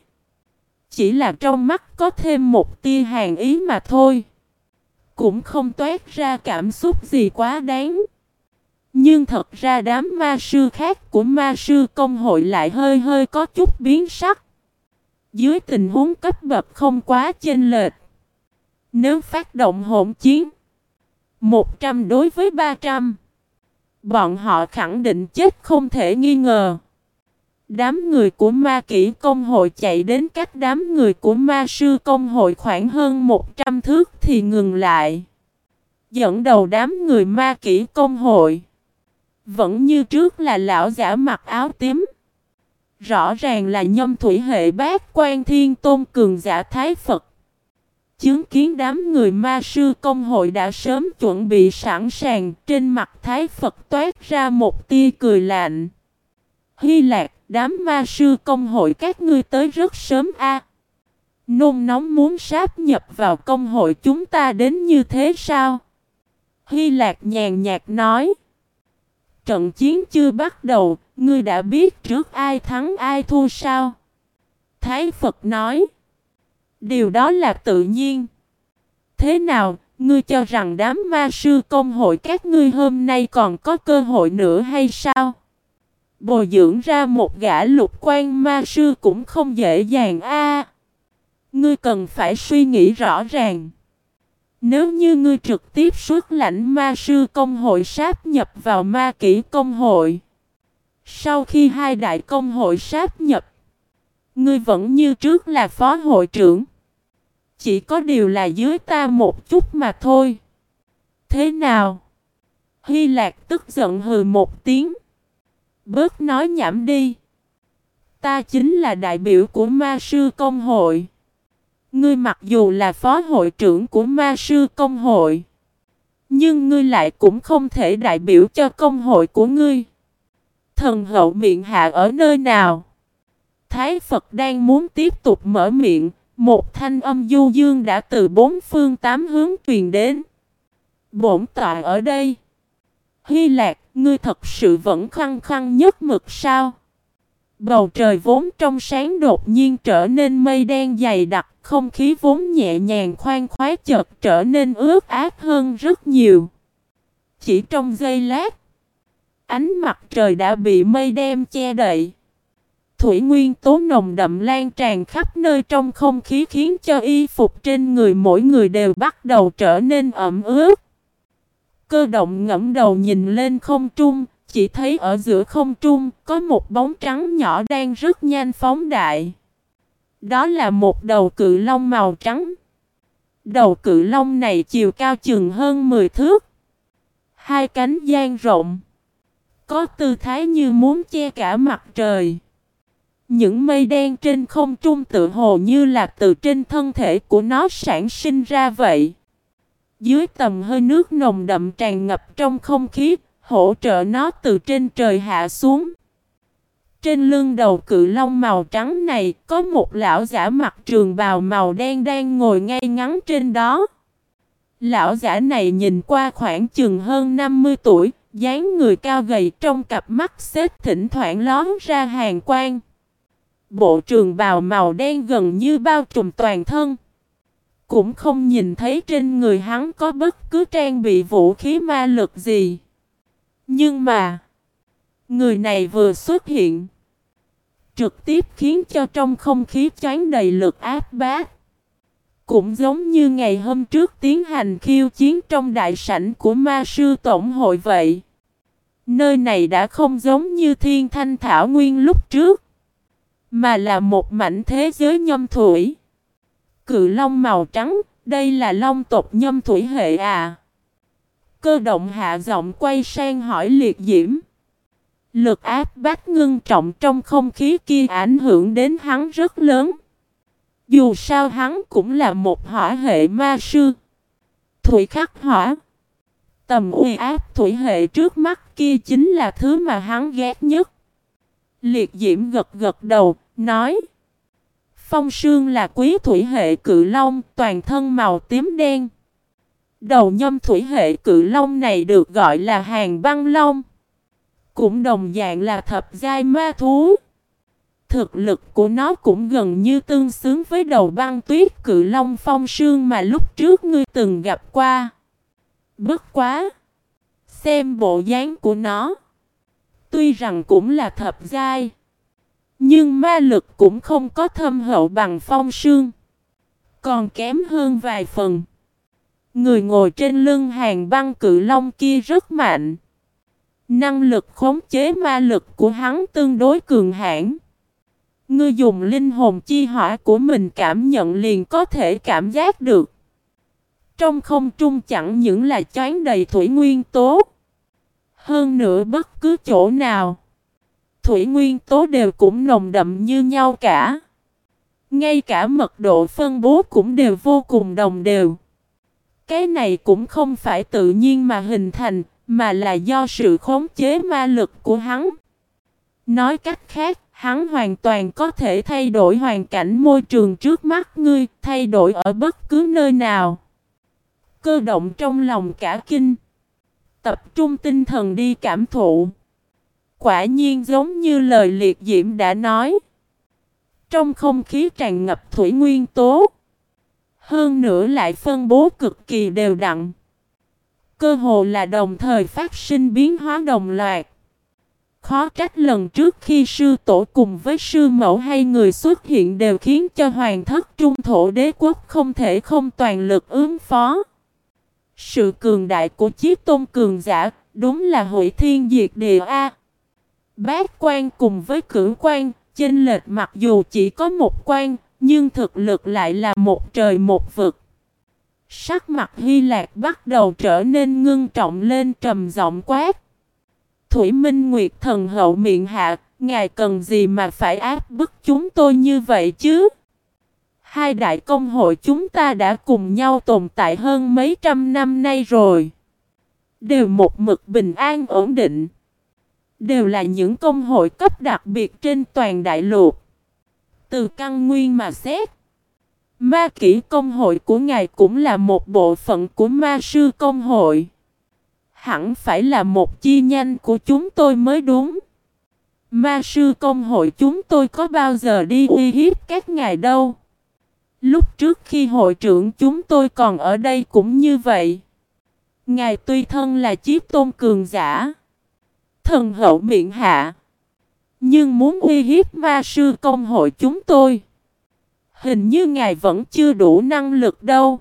Chỉ là trong mắt có thêm một tia hàng ý mà thôi. Cũng không toát ra cảm xúc gì quá đáng. Nhưng thật ra đám ma sư khác của ma sư công hội lại hơi hơi có chút biến sắc dưới tình huống cấp bậc không quá chênh lệch. Nếu phát động hỗn chiến 100 đối với 300 Bọn họ khẳng định chết không thể nghi ngờ Đám người của ma kỹ công hội chạy đến cách đám người của ma sư công hội khoảng hơn 100 thước thì ngừng lại, Dẫn đầu đám người ma kỹ công hội Vẫn như trước là lão giả mặc áo tím Rõ ràng là nhâm thủy hệ bát quan thiên tôn cường giả thái Phật. Chứng kiến đám người ma sư công hội đã sớm chuẩn bị sẵn sàng, trên mặt thái Phật toát ra một tia cười lạnh. Hy Lạc, đám ma sư công hội các ngươi tới rất sớm a. Nôn nóng muốn sáp nhập vào công hội chúng ta đến như thế sao? Hy Lạc nhàn nhạt nói. Trận chiến chưa bắt đầu, Ngươi đã biết trước ai thắng ai thua sao? Thái Phật nói. Điều đó là tự nhiên. Thế nào, ngươi cho rằng đám ma sư công hội các ngươi hôm nay còn có cơ hội nữa hay sao? Bồi dưỡng ra một gã lục quan ma sư cũng không dễ dàng a. ngươi cần phải suy nghĩ rõ ràng. Nếu như ngươi trực tiếp xuất lãnh ma sư công hội sáp nhập vào ma kỹ công hội, sau khi hai đại công hội sáp nhập, ngươi vẫn như trước là phó hội trưởng. Chỉ có điều là dưới ta một chút mà thôi. Thế nào? Hy Lạc tức giận hừ một tiếng. Bớt nói nhảm đi. Ta chính là đại biểu của ma sư công hội. Ngươi mặc dù là phó hội trưởng của ma sư công hội, nhưng ngươi lại cũng không thể đại biểu cho công hội của ngươi. Thần hậu miệng hạ ở nơi nào? Thái Phật đang muốn tiếp tục mở miệng, một thanh âm du dương đã từ bốn phương tám hướng truyền đến. Bổn tọa ở đây. Hy Lạc, ngươi thật sự vẫn khăng khăng nhất mực sao? Bầu trời vốn trong sáng đột nhiên trở nên mây đen dày đặc, không khí vốn nhẹ nhàng khoan khoái chợt trở nên ướt át hơn rất nhiều. Chỉ trong giây lát, ánh mặt trời đã bị mây đen che đậy. Thủy nguyên tố nồng đậm lan tràn khắp nơi trong không khí khiến cho y phục trên người mỗi người đều bắt đầu trở nên ẩm ướt. Cơ động ngẫm đầu nhìn lên không trung, chỉ thấy ở giữa không trung có một bóng trắng nhỏ đang rất nhanh phóng đại. Đó là một đầu cự long màu trắng. Đầu cự long này chiều cao chừng hơn 10 thước. Hai cánh gian rộng. Có tư thái như muốn che cả mặt trời. Những mây đen trên không trung tự hồ như là từ trên thân thể của nó sản sinh ra vậy. Dưới tầm hơi nước nồng đậm tràn ngập trong không khí, hỗ trợ nó từ trên trời hạ xuống. Trên lưng đầu cự long màu trắng này có một lão giả mặc trường bào màu đen đang ngồi ngay ngắn trên đó. Lão giả này nhìn qua khoảng chừng hơn 50 tuổi, dáng người cao gầy trong cặp mắt xếp thỉnh thoảng lón ra hàng quang. Bộ trường bào màu đen gần như bao trùm toàn thân. Cũng không nhìn thấy trên người hắn có bất cứ trang bị vũ khí ma lực gì. Nhưng mà, người này vừa xuất hiện, trực tiếp khiến cho trong không khí choáng đầy lực áp bát. Cũng giống như ngày hôm trước tiến hành khiêu chiến trong đại sảnh của ma sư tổng hội vậy. Nơi này đã không giống như thiên thanh thảo nguyên lúc trước. Mà là một mảnh thế giới nhâm thủy. Cự long màu trắng, đây là long tộc nhâm thủy hệ à. Cơ động hạ giọng quay sang hỏi liệt diễm. Lực áp bách ngưng trọng trong không khí kia ảnh hưởng đến hắn rất lớn. Dù sao hắn cũng là một hỏa hệ ma sư. Thủy khắc hỏa. Tầm uy áp thủy hệ trước mắt kia chính là thứ mà hắn ghét nhất. Liệt diễm gật gật đầu, nói. Phong sương là quý thủy hệ cự long, toàn thân màu tím đen. Đầu nhâm thủy hệ cự long này được gọi là hàng băng long. Cũng đồng dạng là thập giai ma thú. Thực lực của nó cũng gần như tương xứng với đầu băng tuyết cự long phong sương mà lúc trước ngươi từng gặp qua. Bất quá! Xem bộ dáng của nó. Tuy rằng cũng là thập giai. Nhưng ma lực cũng không có thâm hậu bằng phong sương. Còn kém hơn vài phần. Người ngồi trên lưng hàng băng cự long kia rất mạnh. Năng lực khống chế ma lực của hắn tương đối cường hãn. Ngươi dùng linh hồn chi hỏa của mình cảm nhận liền có thể cảm giác được. Trong không trung chẳng những là choán đầy thủy nguyên tố. Hơn nữa bất cứ chỗ nào. Thủy nguyên tố đều cũng nồng đậm như nhau cả. Ngay cả mật độ phân bố cũng đều vô cùng đồng đều. Cái này cũng không phải tự nhiên mà hình thành, mà là do sự khống chế ma lực của hắn. Nói cách khác, hắn hoàn toàn có thể thay đổi hoàn cảnh môi trường trước mắt ngươi, thay đổi ở bất cứ nơi nào. Cơ động trong lòng cả kinh. Tập trung tinh thần đi cảm thụ. Quả nhiên giống như lời liệt diễm đã nói. Trong không khí tràn ngập thủy nguyên tố. Hơn nữa lại phân bố cực kỳ đều đặn. Cơ hồ là đồng thời phát sinh biến hóa đồng loạt. Khó trách lần trước khi sư tổ cùng với sư mẫu hay người xuất hiện đều khiến cho hoàng thất trung thổ đế quốc không thể không toàn lực ứng phó. Sự cường đại của chiếc tôn cường giả đúng là hội thiên diệt địa A. Bát quan cùng với cử quan, chênh lệch mặc dù chỉ có một quan, nhưng thực lực lại là một trời một vực. Sắc mặt Hy Lạc bắt đầu trở nên ngưng trọng lên trầm giọng quát. Thủy Minh Nguyệt thần hậu miệng hạ, ngài cần gì mà phải áp bức chúng tôi như vậy chứ? Hai đại công hội chúng ta đã cùng nhau tồn tại hơn mấy trăm năm nay rồi. Đều một mực bình an ổn định. Đều là những công hội cấp đặc biệt trên toàn đại lục. Từ căn nguyên mà xét. Ma kỹ công hội của ngài cũng là một bộ phận của ma sư công hội. Hẳn phải là một chi nhanh của chúng tôi mới đúng. Ma sư công hội chúng tôi có bao giờ đi uy hiếp các ngài đâu. Lúc trước khi hội trưởng chúng tôi còn ở đây cũng như vậy. Ngài tuy thân là chiếc tôn cường giả. Thần hậu miệng hạ. Nhưng muốn uy hiếp ma sư công hội chúng tôi. Hình như ngài vẫn chưa đủ năng lực đâu.